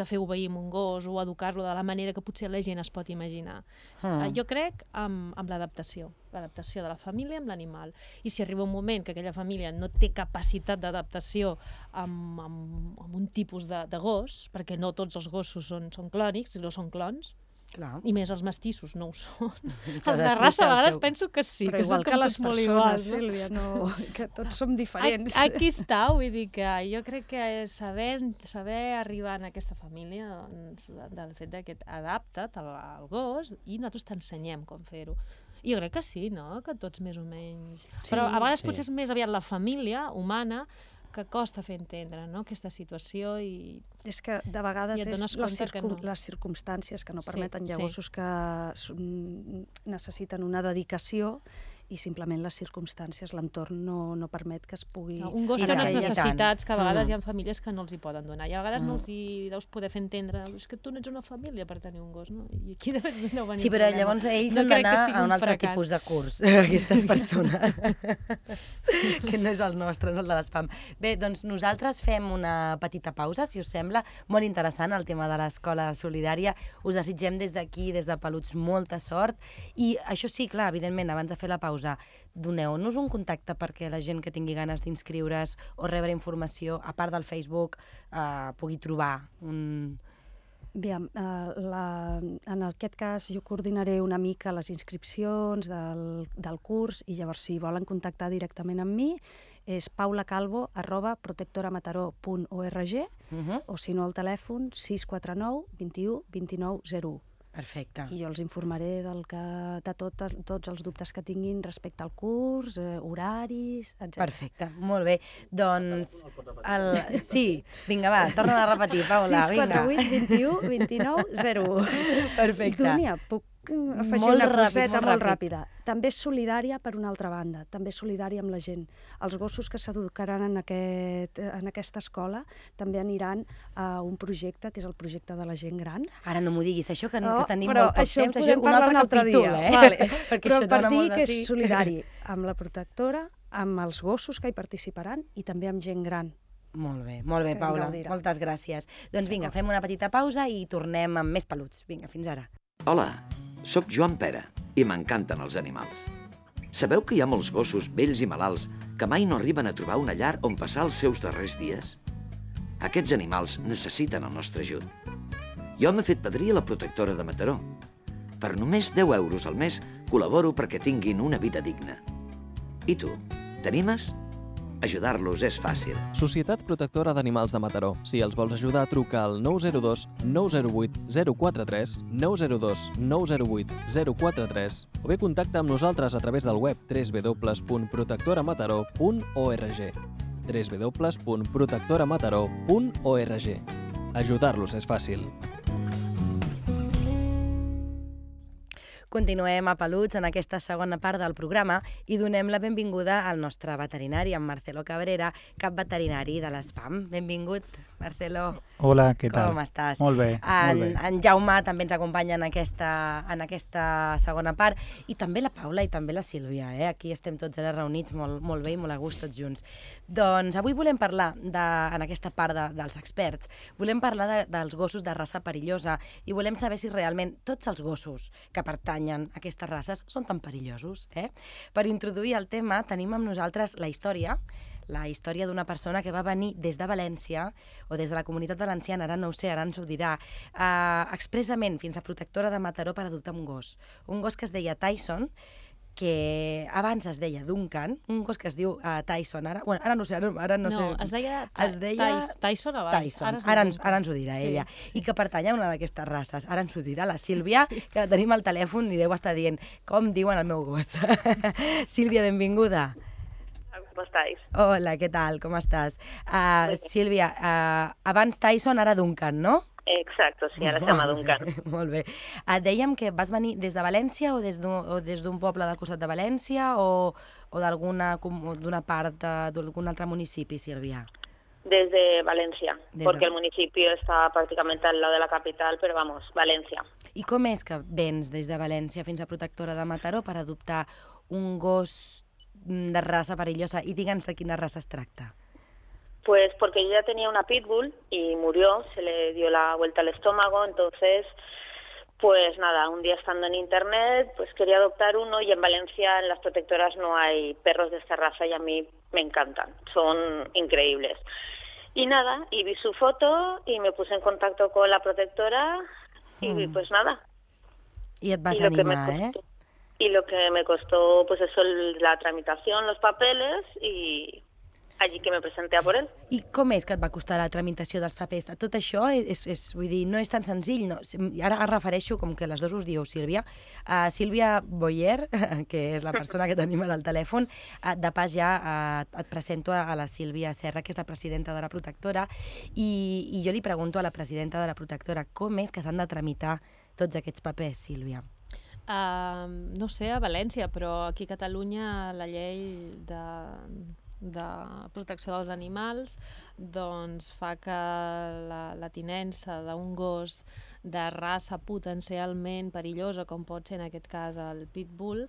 de fer obeir un gos o educar-lo de la manera que potser la gent es pot imaginar. Mm. Uh, jo crec amb, amb l'adaptació, l'adaptació de la família amb l'animal. I si arriba un moment que aquella família no té capacitat d'adaptació amb, amb, amb un tipus de, de gos, perquè no tots els gossos són, són clònics, no són clons, Clar. i més els mestissos no ho són. (laughs) els Cadascú de raça a vegades seu- penso que sí, però que són igual com que les tots molt iguals. No? Sílvia, no, (laughs) que tots som diferents. Aquí, aquí (laughs) està, vull dir que jo crec que saber, saber arribar en aquesta família doncs, de- del fet que adapta't al, al gos i nosaltres t'ensenyem com fer-ho. Jo crec que sí, no? Que tots més o menys... Sí, Però a vegades sí. potser és més aviat la família humana que costa fer entendre no? aquesta situació i És que de vegades és les, que circum no. les circumstàncies que no Sí, permeten. Hi ha sí. que necessiten una dedicació i simplement les circumstàncies, l'entorn no, no permet que es pugui... No, un gos té unes tant. necessitats que a vegades Mm. hi ha famílies que no els hi poden donar. I a vegades Mm. no els hi deus poder fer entendre és que tu no ets una família per tenir un gos, no? I aquí deu, deu venir Sí, el però problema. llavors ells No han d'anar a un un altre fracàs. tipus de curs, aquestes (laughs) persones, (laughs) que no és el nostre, no el de l'espam. Bé, doncs nosaltres fem una petita pausa, si us sembla. Molt interessant el tema de l'escola solidària. Us desitgem des d'aquí, des de Peluts, molta sort. I això sí, clar, evidentment, abans de fer la pausa, doneu-nos un contacte perquè la gent que tingui ganes d'inscriure's o rebre informació, a part del Facebook, eh, pugui trobar un... Bé, eh, la, en aquest cas jo coordinaré una mica les inscripcions del, del curs i llavors si volen contactar directament amb mi és paulacalvo arroba protectoramataró.org Uh -huh. o si no al telèfon 649 21 29 01. Perfecte. I jo els informaré del que, de tot, tots els dubtes que tinguin respecte al curs, eh, horaris, etc. Perfecte, molt bé. Doncs, el... sí, vinga, va, torna a repetir, Paula, vinga. 648 21 29 01. Perfecte. Dúnia, puc afegir Molt una ràpid, coseta molt molt, ràpid. ràpida. També és solidària per una altra banda, també és solidària amb la gent. Els gossos que s'educaran en, aquest, en aquesta escola també aniran a un projecte, que és el projecte de la gent gran. Ara no m'ho diguis, això que, No, que tenim però molt poc això temps, això un altre un altre capítol, dia. eh? Vale. (laughs) Perquè Però això per dir que és sí. solidari (laughs) amb la protectora, amb els gossos que hi participaran i també amb gent gran. Molt bé, molt bé, Paula. Moltes gràcies. Doncs vinga, fem una petita pausa i tornem amb més peluts. Vinga, fins ara. Hola, sóc Joan Pera i m'encanten els animals. Sabeu que hi ha molts gossos vells i malalts que mai no arriben a trobar una llar on passar els seus darrers dies? Aquests animals necessiten el nostre ajut. Jo m'he fet padrí a la protectora de Mataró. Per només 10 euros al mes col·laboro perquè tinguin una vida digna. I tu, t'animes? Ajudar-los és fàcil. Societat Protectora d'Animals de Mataró. Si els vols ajudar, truca al 902 908 043, 902 908 043 o bé contacta amb nosaltres a través del web www.protectoramataró.org www.protectoramataró.org Ajudar-los és fàcil. Continuem a Peluts en aquesta segona part del programa i donem la benvinguda al nostre veterinari, en Marcelo Cabrera, cap veterinari de l'ESPAM. Benvingut. Marcelo. Hola, què tal? Com estàs? Molt bé, en, molt bé. En Jaume també ens acompanya en aquesta, en aquesta segona part, i també la Paula i també la Sílvia, eh? Aquí estem tots ara reunits molt, molt bé i molt a gust tots junts. Doncs avui volem parlar, de, en aquesta part de, dels experts, volem parlar de, dels gossos de raça perillosa i volem saber si realment tots els gossos que pertanyen a aquestes races són tan perillosos, eh? Per introduir el tema tenim amb nosaltres la història la història d'una persona que va venir des de València o des de la comunitat valenciana, ara no ho sé, ara ens ho dirà, eh, expressament fins a protectora de Mataró per adoptar un gos. Un gos que es deia Tyson, que abans es deia Duncan, un gos que es diu uh, Tyson, ara, bueno, ara no sé, ara, ara no, No, sé. es deia, es deia Tyson abans. Tyson. Ara, Ara, ens, ara ens ho dirà Sí, ella. sí. I que pertany a una d'aquestes races. Ara ens ho dirà la Sílvia, que la tenim al telèfon i deu estar dient com diuen el meu gos. (laughs) Sílvia, benvinguda. ¿Cómo estáis? Hola, què tal? Com estàs? Uh, Sílvia, uh, abans Tyson, ara Duncan, no? Exacto, sí, ara se llama Duncan. (laughs) Molt bé. Uh, dèiem que vas venir des de València o des d'un des poble del costat de València o, o d'alguna com- part de- d'algun altre municipi, Sílvia? Desde Valencia, Desde- porque el municipio está prácticamente al lado de la capital, pero vamos, Valencia. I com és que vens des de València fins a Protectora de Mataró per adoptar un gos de raça perillosa? I digue'ns de quina raça es tracta. Pues porque yo ya tenía una pitbull y murió, se le dio la vuelta al estómago, entonces, pues nada, un día estando en internet, pues quería adoptar uno y en Valencia en las protectoras no hay perros de esta raza y a mí me encantan, son increíbles. Y nada, y vi su foto y me puse en contacto con la protectora y Mm. pues nada, I et vas y animar, eh? Y lo que me costó pues eso la tramitación los papeles y allí que me presenté a por él I com és que et va costar la tramitació dels papers? Tot això és, és vull dir, no és tan senzill. No? I Ara em refereixo, com que les dues us dieu Sílvia, a Sílvia Boyer, (laughs) que és la persona que tenim al telèfon, de pas ja et presento a la Sílvia Serra, que és la presidenta de la protectora, i, i jo li pregunto a la presidenta de la protectora com és que s'han de tramitar tots aquests papers, Sílvia? Uh, no sé, a València, però aquí a Catalunya la llei de, de protecció dels animals doncs fa que la, la tinença d'un gos de raça potencialment perillosa, com pot ser en aquest cas el pitbull,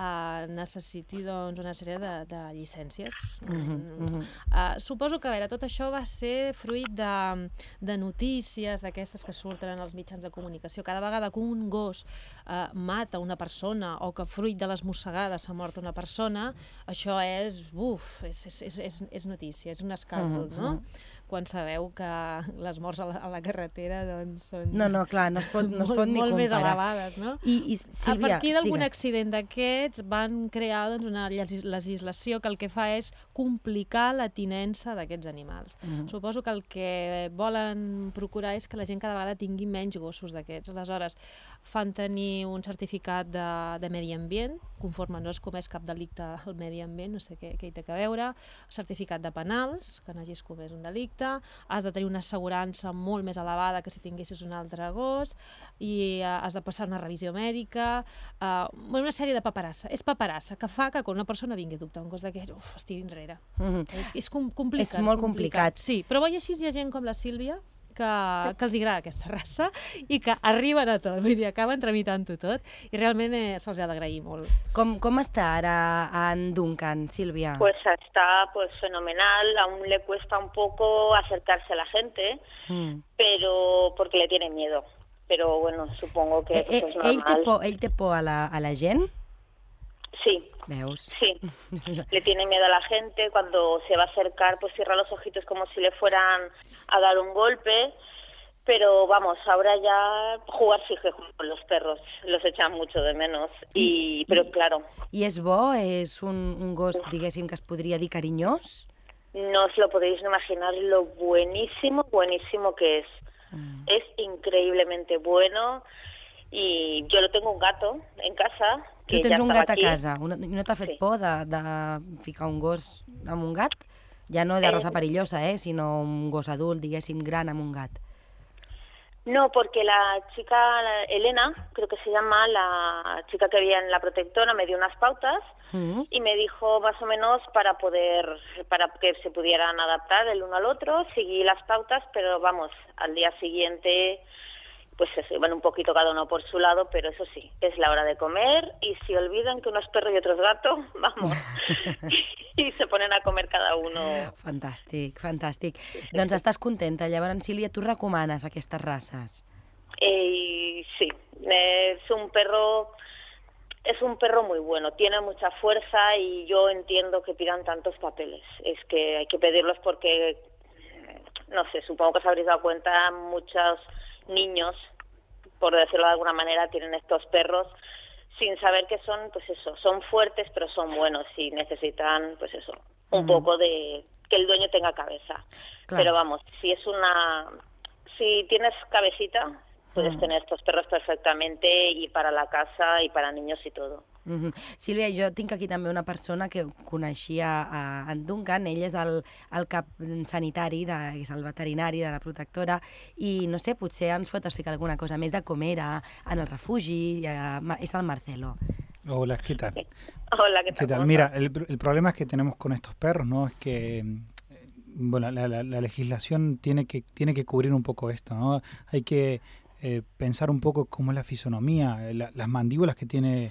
uh, necessiti doncs, una sèrie de, de llicències. Mhm, Uh, suposo que, a veure, tot això va ser fruit de, de notícies d'aquestes que surten en els mitjans de comunicació. Cada vegada que un gos uh, mata una persona o que fruit de les mossegades s'ha mort una persona, això és, buf, és, és, és, és, és notícia, és un escàndol, Mhm, no? Quan sabeu que les morts a la, a la carretera doncs, són No, no, clar, no es pot, no es molt, pot ni molt més comparar. elevades, no? I, i Sílvia, a partir d'algun accident d'aquests van crear doncs, una legislació que el que fa és complicar la tinença d'aquests animals. Mhm. Suposo que el que volen procurar és que la gent cada vegada tingui menys gossos d'aquests. Aleshores, fan tenir un certificat de, de medi ambient, conforme no es comès cap delicte al medi ambient, no sé què, què hi té a veure, certificat de penals, que no hagis comès un delicte, has de tenir una assegurança molt més elevada que si tinguessis un altre gos, i uh, has de passar una revisió mèdica, uh, una sèrie de paperassa. És paperassa que fa que quan una persona vingui a adoptar un gos d'aquests, uf, es tiri enrere. Mhm. És, és com, complicat. És molt complicat. Sí, però i així hi ha gent com la Sílvia que, que els agrada aquesta raça i que arriben a tot, vull dir, acaben tramitant-ho tot i realment eh, se'ls ha d'agrair molt. Com, com està ara en Duncan, Sílvia? pues está pues fenomenal aún le cuesta un poco acercarse a la gente Mm. pero porque le tiene miedo pero bueno supongo que Eh, pues, eh, es ell, té normal por, ell té por a la, a la gent? Sí Veus? Sí, (laughs) le tiene miedo a la gente, cuando se va a acercar pues cierra los ojitos como si le fueran a dar un golpe, pero vamos, ahora ya jugar sí que con los perros, los echan mucho de menos, y, pero claro, I és bo? És un, un gos, diguéssim, que es podria dir carinyós? no os lo podéis imaginar lo buenísimo, buenísimo que es. Mm. Es increíblemente bueno y yo lo tengo un gato en casa. Tu Que tens ya un gat a aquí. casa. Una, no t'ha fet Sí. por de, de ficar un gos amb un gat? Ja no de Eh, raça perillosa, eh? sinó un gos adult, diguéssim, gran amb un gat. No, porque la chica la Elena, creo que se llama, la chica que había en la protectora, me dio unas pautas Mm. y me dijo más o menos para poder, para que se pudieran adaptar el uno al otro, seguí las pautas, pero vamos, al día siguiente pues se van un poquito cada uno por su lado, pero eso sí, es la hora de comer y si olvidan que uno es perro y otro es gato, (laughs) vamos, (laughs) y se ponen a comer cada uno. Fantàstic, fantàstic. Doncs estàs contenta. Llavors, Sílvia, tu recomanes aquestes races? Eh, sí, es un perro es un perro muy bueno, tiene mucha fuerza y yo entiendo que pidan tantos papeles. Es que hay que pedirlos porque, no sé, supongo que os habréis dado cuenta, muchos niños, por decirlo de alguna manera, tienen estos perros sin saber que son, pues eso, son fuertes pero son buenos y necesitan, pues eso, un Ujú. poco de que el dueño tenga cabeza. Claro. Pero vamos, si es una, si tienes cabecita, puedes Mm. tener estos perros perfectamente y para la casa y para niños y todo. Mm -hmm. Sílvia, jo tinc aquí també una persona que coneixia a en Duncan, ell és el, el cap sanitari, de, és el veterinari de la protectora, i no sé, potser ens pot explicar alguna cosa més de com era en el refugi, eh, Ma- és el Marcelo. Hola, ¿qué tal? Hola, ¿qué tal? ¿Qué tal? ¿Cómo Mira, el, el problema que tenemos con estos perros, ¿no? Es que, bueno, la, la- la legislación tiene que, tiene que cubrir un poco esto, ¿no? Hay que eh, pensar un poco cómo es la fisonomía, eh, la- las mandíbulas que tiene,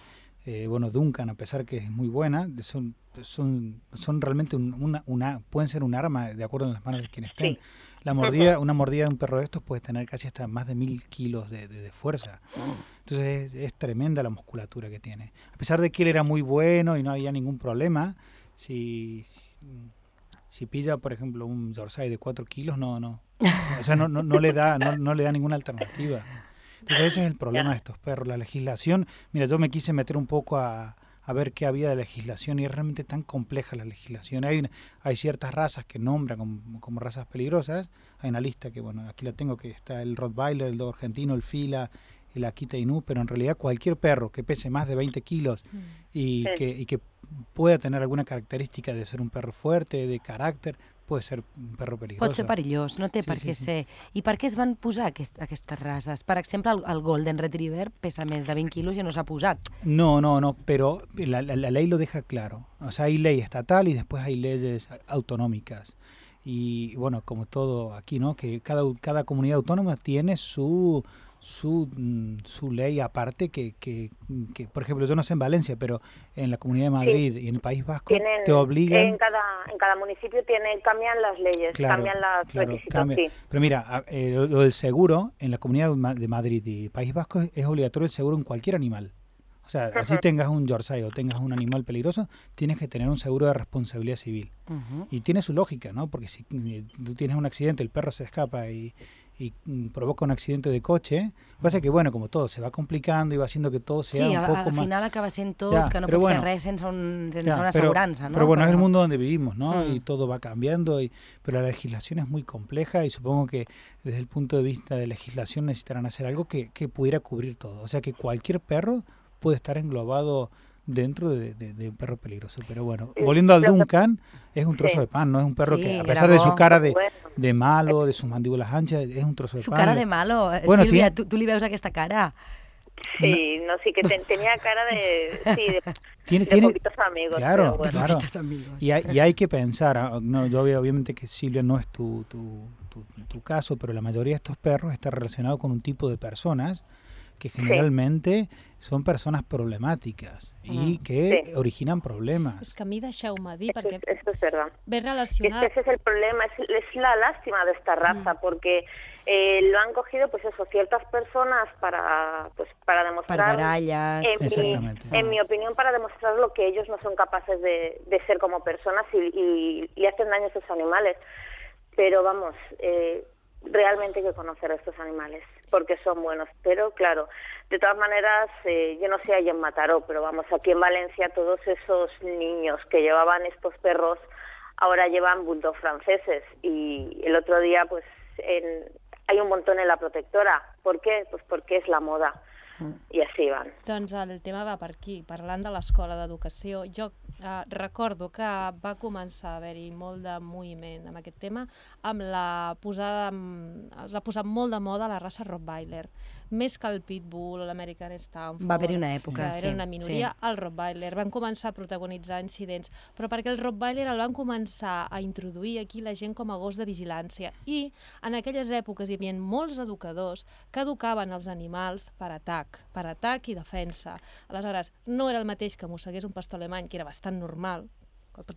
eh, bueno, Duncan, a pesar que es muy buena, son, son, son realmente un- una, una, pueden ser un arma de acuerdo en las manos de quien estén. Sí. La mordida, una mordida de un perro de estos puede tener casi hasta más de mil kilos de, de- de fuerza. Entonces es, es tremenda la musculatura que tiene. A pesar de que él era muy bueno y no había ningún problema, si, si, si pilla, por ejemplo, un Yorkshire de 4 kilos, no, no. O sea, no, no, no le da, no, no le da ninguna alternativa. Entonces ese es el (laughs) problema de estos perros. La legislación, mira, yo me quise meter un poco a, a ver qué había de legislación y es realmente tan compleja la legislación. Hay, una- hay ciertas razas que nombran como, como razas peligrosas. Hay una lista que, bueno, aquí la tengo, que está el Rottweiler, el Dogo argentino, el Fila, el Akita Inu, pero en realidad cualquier perro que pese más de 20 kilos y, Sí. que, y que pueda tener alguna característica de ser un perro fuerte, de carácter, puede ser un perro peligroso. Pot ser perillós, no té Sí, per sí, què sí. ser. I per què es van posar aquest, aquestes races? Per exemple, el, el Golden Retriever pesa més de 20 quilos i no s'ha posat. No, no, no, pero la, la- la ley lo deja claro. O sea, hay ley estatal y después hay leyes autonómicas. Y bueno, como todo aquí, ¿no? Que cada, cada comunidad autónoma tiene su, su, mm, su ley aparte que, que, que, por ejemplo, yo no sé en Valencia, pero en la Comunidad de Madrid y en el País Vasco Tienen, te obligan... en cada en cada municipio tiene cambian las leyes, Claro, cambian los claro, requisitos, cambia. sí. Pero mira, eh, lo, lo del seguro en la Comunidad de Ma- de Madrid y País Vasco es, es obligatorio el seguro en cualquier animal. O sea, así tengas un Yorkshire o tengas un animal peligroso, tienes que tener un seguro de responsabilidad civil. Uh -huh. Y tiene su lógica, ¿no? Porque si eh, tú tienes un accidente, el perro se escapa y, y, mm, provoca un accidente de coche, pasa que, bueno, como todo, se va complicando y va haciendo que todo sea Sí, un al, poco al más... final acaba tot, Ja, que no pots bueno, res sense, un, sense una pero- assegurança, no? Pero bueno, es el mundo donde vivimos, ¿no? Mm. Y todo va cambiando, y, pero la legislación es muy compleja y supongo que desde el punto de vista de legislación necesitarán hacer algo que, que pudiera cubrir todo. O sea, que cualquier perro puede estar englobado dentro de, de- de un perro peligroso. Pero bueno, Sí, volviendo al Duncan, es un trozo Sí. de pan, no es un perro Sí, que, a pesar de su cara de, Bueno, de malo, de sus mandíbulas anchas, es un trozo de Su pan. cara Le- de malo. Eh, Bueno, tiene- tu, tu li veus aquesta cara? sí, no, sí que ten- tenía cara de, sí, de, (laughs) Tiene, de tiene, poquitos amigos, claro, bueno. claro. Amigos. Y hay, y hay que pensar, ah, no, yo obviamente que Silvia no es tu, tu, tu- tu caso, pero la mayoría de estos perros está relacionado con un tipo de personas que generalmente son personas problemáticas y Mm, que sí. originan problemas. És que a mi deixeu-me dir, Eso, perquè es- eso es verdad. ve Es que relacionat... ese es el problema, es, es la lástima de esta raza, porque eh, lo han cogido, pues eso, ciertas personas para, pues, para Per demostrar, baralles... en mi, Exactamente. en mi opinión, para demostrar lo que ellos no son capaces de, de ser como personas y, y, y hacen daño a sus animales. Pero vamos, eh, realmente hay que conocer a estos animales, porque son buenos. Pero claro, de todas maneras, eh, yo no sé allá en Mataró, pero vamos, aquí en Valencia todos esos niños que llevaban estos perros ahora llevan bulldog franceses y el otro día pues en- hay un montón en la protectora. ¿Por qué? Pues porque es la moda y así van. Doncs el tema va per aquí, parlant de l'escola d'educació. Jo Uh, recordo que va començar a haver-hi molt de moviment amb aquest tema amb la posada, va posar molt de moda la raça Rottweiler, més que el Pitbull o l'American Stanford. Va haver-hi una època, sí, era una minoria, sí. el Rottweiler. Van començar a protagonitzar incidents, però perquè el Rottweiler el van començar a introduir aquí la gent com a gos de vigilància. I en aquelles èpoques hi havia molts educadors que educaven els animals per atac, per atac i defensa. Aleshores, no era el mateix que mossegués un pastor alemany, que era bastant normal,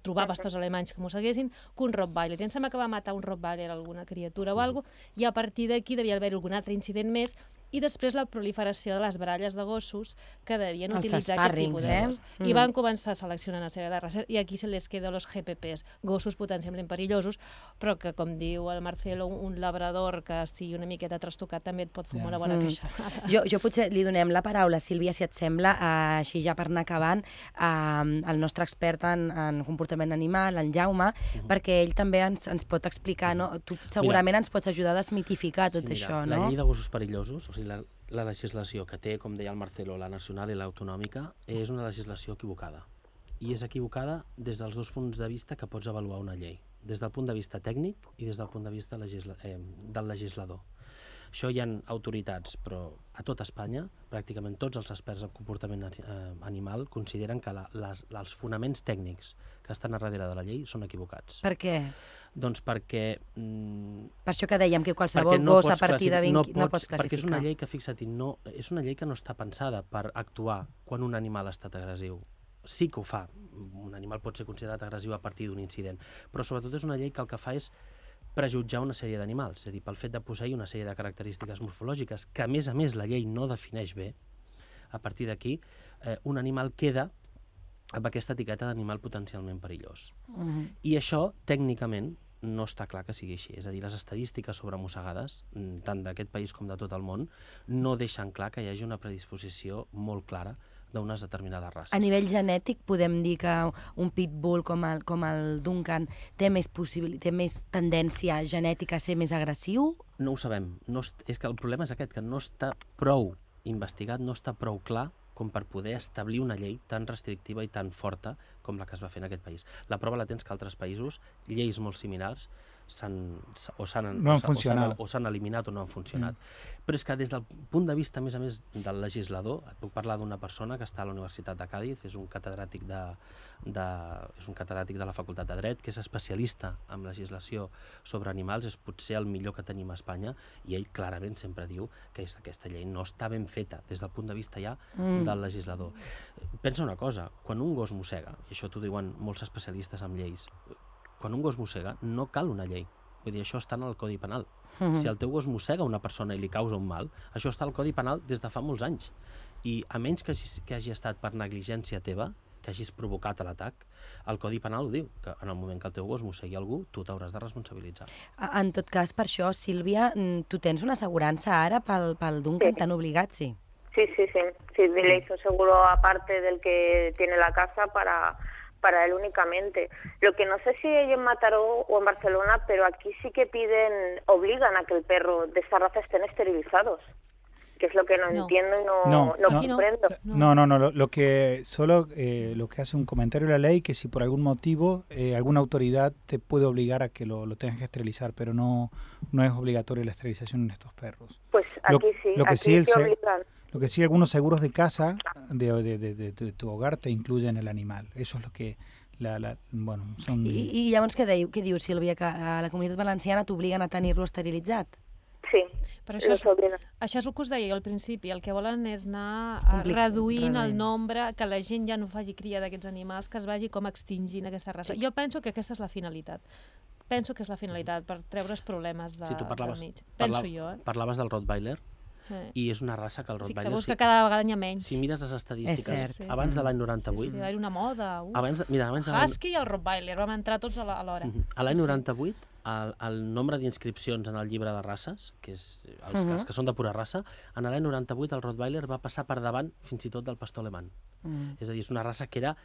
trobar pastors alemanys que mosseguessin, que un Rottweiler. I em sembla que va matar un Rottweiler alguna criatura o alguna i a partir d'aquí devia haver algun altre incident més i després la proliferació de les baralles de gossos que devien Els utilitzar aquest tipus de eh? gos. Mm. I van començar a seleccionar una sèrie de races i aquí se les queda los GPPs, gossos potencialment perillosos, però que, com diu el Marcelo, un labrador que estigui una miqueta trastocat també et pot fumar Ja. una bona Mm. queixada. (laughs) Jo, jo potser li donem la paraula, Sílvia, si et sembla, eh, així ja per anar acabant, eh, al nostre expert en, en comportament animal, en Jaume, perquè ell també ens, ens pot explicar, no? tu segurament ens pots ajudar a desmitificar tot Sí, això, La no? llei de gossos perillosos, o sigui, la, la legislació que té, com deia el Marcelo, la nacional i l'autonòmica, és una legislació equivocada. I és equivocada des dels dos punts de vista que pots avaluar una llei. Des del punt de vista tècnic i des del punt de vista legisla eh, del legislador. Això hi ha autoritats, però a tot Espanya, pràcticament tots els experts en comportament eh, animal consideren que la, les, els fonaments tècnics que estan a darrere de la llei són equivocats. Per què? Doncs perquè mm, Per això que dèiem que qualsevol gos a pots partir de 20 classi- no, no, no pots classificar. Perquè és una llei que, fixa't, no, és una llei que no està pensada per actuar quan un animal ha estat agressiu. Sí que ho fa. Un animal pot ser considerat agressiu a partir d'un incident, però sobretot és una llei que el que fa és prejutjar una sèrie d'animals, és a dir, pel fet de posseir una sèrie de característiques morfològiques que, a més a més, la llei no defineix bé, a partir d'aquí, eh, un animal queda amb aquesta etiqueta d'animal potencialment perillós. Mhm. I això, tècnicament, no està clar que sigui així. És a dir, les estadístiques sobre mossegades, mm, tant d'aquest país com de tot el món, no deixen clar que hi hagi una predisposició molt clara d'unes determinades races. A nivell genètic podem dir que un pitbull com el, com el Duncan té més, possibil, té més tendència genètica a ser més agressiu? No ho sabem. No. És que el problema és aquest, que no està prou investigat, no està prou clar com per poder establir una llei tan restrictiva i tan forta com la que es va fer en aquest país. La prova la tens que altres països, lleis molt similars, s'han o s'han No o s'han eliminat o no han funcionat. Mm. Però és que des del punt de vista, a més a més, del legislador, et puc parlar d'una persona que està a la Universitat de Càdiz, és un catedràtic de, de, és un catedràtic de la Facultat de Dret, que és especialista en legislació sobre animals, és potser el millor que tenim a Espanya, i ell clarament sempre diu que és- aquesta llei no està ben feta des del punt de vista ja Mm. del legislador. Pensa una cosa, quan un gos mossega, i això t'ho diuen molts especialistes en lleis, quan un gos mossega no cal una llei. Vull dir, això està en el Codi Penal. Mhm. Si el teu gos mossega una persona i li causa un mal, això està al Codi Penal des de fa molts anys. I a menys que, hagi- que hagi estat per negligència teva, que hagis provocat l'atac, el Codi Penal ho diu, que en el moment que el teu gos mossegui algú, tu t'hauràs de responsabilitzar. En tot cas, per això, Sílvia, mm, tu tens una assegurança ara pel, pel Duncan, Sí. t'han obligat, sí? Sí, sí, sí. Sí, le hizo seguro aparte del que tiene la casa para, para él únicamente. Lo que no sé si hay en Mataró o en Barcelona, pero aquí sí que piden, obligan a que el perro de esta raza estén esterilizados, que es lo que no, No. entiendo y no, No, comprendo. No, no, no. Lo, lo que solo eh, lo que hace un comentario de la ley que si por algún motivo eh, alguna autoridad te puede obligar a que lo, lo tengas que esterilizar, pero no no es obligatoria la esterilización en estos perros. Pues Lo- aquí sí, lo que aquí sí el sí se- obligan. Lo que sí algunos seguros de casa de, de, de- de- de tu hogar te incluyen el animal. Eso es lo que la, la bueno son I, i llavors què, diu, què diu, Sílvia, que a la comunitat valenciana t'obliguen a tenir-lo esterilitzat? Sí, Però això és, això és el que us deia jo al principi. El que volen és anar eh, Complica- reduint el reduint. nombre, que la gent ja no faci cria d'aquests animals, que es vagi com extingint aquesta raça. Jo penso que aquesta és la finalitat. Penso que és la finalitat, per treure's problemes de, si tu parlaves, del mig. Penso parla- jo, eh? parlaves del Rottweiler, eh. i és una raça que el Rottweiler... Fixeu-vos si- que cada vegada n'hi ha menys. Si mires les estadístiques, cert. Sí. abans de l'any Sí, 98, sí, va haver una moda. Uf. abans, mira, abans Husky i el Rottweiler, vam entrar tots a l'hora. Mhm. a l'any Sí, sí. 98, el, el nombre d'inscripcions en el llibre de races, que és els, Mhm. que, els que són de pura raça, en l'any 98 el Rottweiler va passar per davant fins i tot del pastor alemany. Mm. És a dir, és una raça que era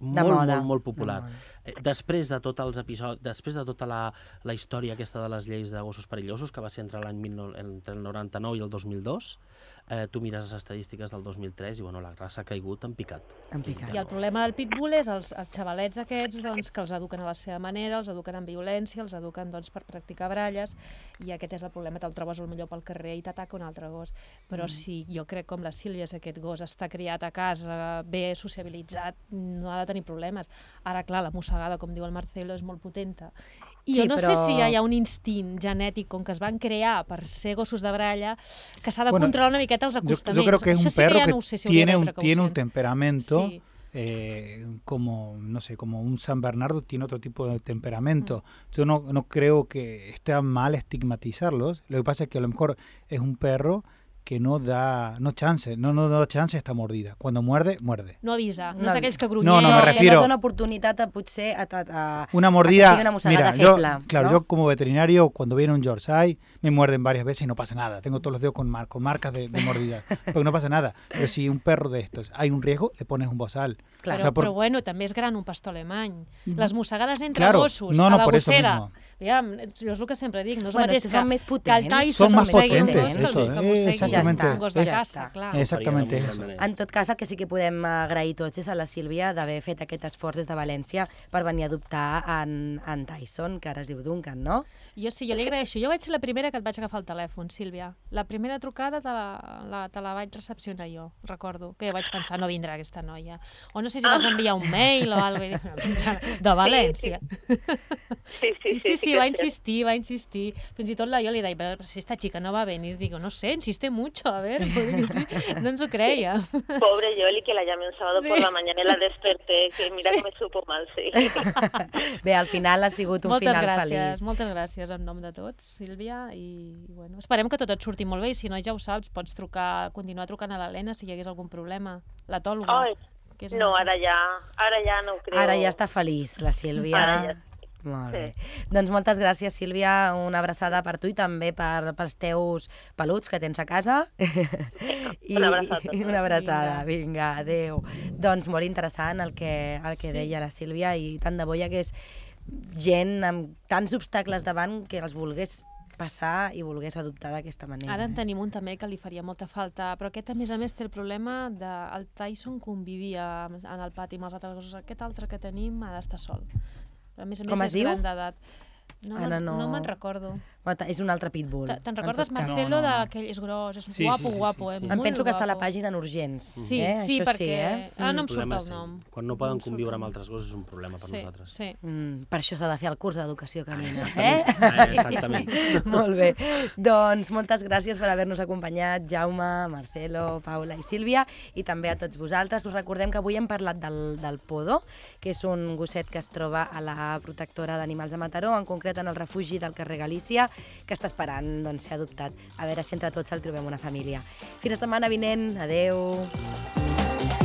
De molt, moda. molt, molt popular. De moda. Eh, Després de tots els episodis, després de tota la, la història aquesta de les lleis de gossos perillosos, que va ser entre l'any 19 entre el 99 i el 2002, eh, tu mires les estadístiques del 2003 i bueno, la raça ha caigut en picat. En picat. I el problema del pitbull és els, els xavalets aquests doncs, que els eduquen a la seva manera, els eduquen en violència, els eduquen doncs, per practicar baralles, i aquest és el problema, te'l trobes al millor pel carrer i t'ataca un altre gos. Però mm. si jo crec com la Sílvia, si aquest gos està criat a casa, bé sociabilitzat, no ha de tenir problemes. Ara, clar, la mossegada, com diu el Marcelo, és molt potenta. I Sí, jo no però- sé si hi ha un instint genètic com que es van crear per ser gossos de baralla que s'ha de Bueno, controlar una miqueta els acostaments. yo creo que es Això un sí perro ja que no sé si tiene, un, tiene un temperamento Sí. eh, como, no sé, como un San Bernardo tiene otro tipo de temperamento. Yo no, no creo que esté mal estigmatizarlos. Lo que pasa es que a lo mejor es un perro que no da no chance, no, no da chance a esta mordida. Cuando muerde, muerde. No avisa, no, No és aquells que No, grunyeixen. no, me refiero- no dona oportunitat a potser a, a, a, Una a que mordida, sigui una mira, yo, feble, claro, no? yo como veterinario, cuando viene un Yorkshire, me muerden varias veces y no pasa nada. Tengo todos los dedos con, mar- con marcas de, de mordida, (laughs) porque no pasa nada. Pero si un perro de estos hay un riesgo, le pones un bozal. Clar. Però, O sea, por- però bueno, també és gran un pastor alemany. Les mossegades entre Claro, gossos, no, no, a la por eso gossera. mismo. Aviam, jo és el que sempre dic, no és Bueno, el mateix que més que el potents. Són més que, eso, que eh, mossegui exactamente. un gos de Ja caça, està. clar. Molt manera. En tot cas, el que sí que podem agrair tots és a la Sílvia d'haver fet aquest esforç des de València per venir a adoptar en, en Tyson, que ara es diu Duncan, no? Jo sí, jo li agraeixo. Jo vaig ser la primera que et vaig agafar el telèfon, Sílvia. La primera trucada te la, la, te la vaig recepcionar jo, recordo. Que jo vaig pensar, no vindrà aquesta noia. O no sé si vas enviar un mail o alguna cosa, de València. Sí, sí, I sí, sí, que va és cert. insistir, va insistir. Fins i tot la jo li deia, però si esta chica no va a venir, digo, no sé, insiste mucho, a ver, puede que sí. no ens ho creia. Pobre Yoli, que la llamé un sábado Sí. por la mañana y la desperté, que mira Sí. que me supo mal, sí. Bé, al final ha sigut un moltes final gràcies, feliç. moltes gràcies en nom de tots, Sílvia, i bueno, esperem que tot et surti molt bé, i si no ja ho saps, pots trucar, continuar trucant a l'Helena si hi hagués algun problema, l'atòloga. Ay, que és no, una- ara ja, ara ja no ho creo. Ara ja està feliç, la Sílvia. Ara ja Molt bé. Doncs moltes gràcies, Sílvia. Una abraçada per tu i també per, pels teus peluts que tens a casa. (laughs) I, Una abraçada i Una abraçada, vinga, adeu. Doncs molt interessant el que, el que Sí. deia la Sílvia i tant de bo hi hagués gent amb tants obstacles davant que els volgués passar i volgués adoptar d'aquesta manera. Ara en tenim un també que li faria molta falta, però aquest a més a més té el problema de el Tyson convivia en el pati amb els altres gossos. Aquest altre que tenim ha d'estar sol. A més a més Com es és diu? gran d'edat. No, no- no me'n recordo. Bueno, és un altre pitbull. Te- Te'n en recordes. Marcelo, No, no, no. d'aquell... És gros, és Sí, guapo, sí, sí, sí, guapo, eh? sí. Em molt penso que està a la pàgina en urgents. Sí, eh? sí, Això perquè... Sí, eh? Ara no em surt el nom. Quan no poden em conviure amb altres gossos és un problema per sí, nosaltres. Sí. Mm, per això s'ha de fer el curs d'educació canina, Exactament. eh? Eh, exactament. (laughs) (laughs) Molt bé. Doncs moltes gràcies per haver-nos acompanyat, Jaume, Marcelo, Paula i Sílvia, i també a tots vosaltres. Us recordem que avui hem parlat del, del Podo, que és un gosset que es troba a la protectora d'animals de Mataró, en concret en el refugi del carrer Galícia, que està esperant doncs, ser adoptat. A veure si entre tots el trobem una família. Fins la setmana vinent. Adeu.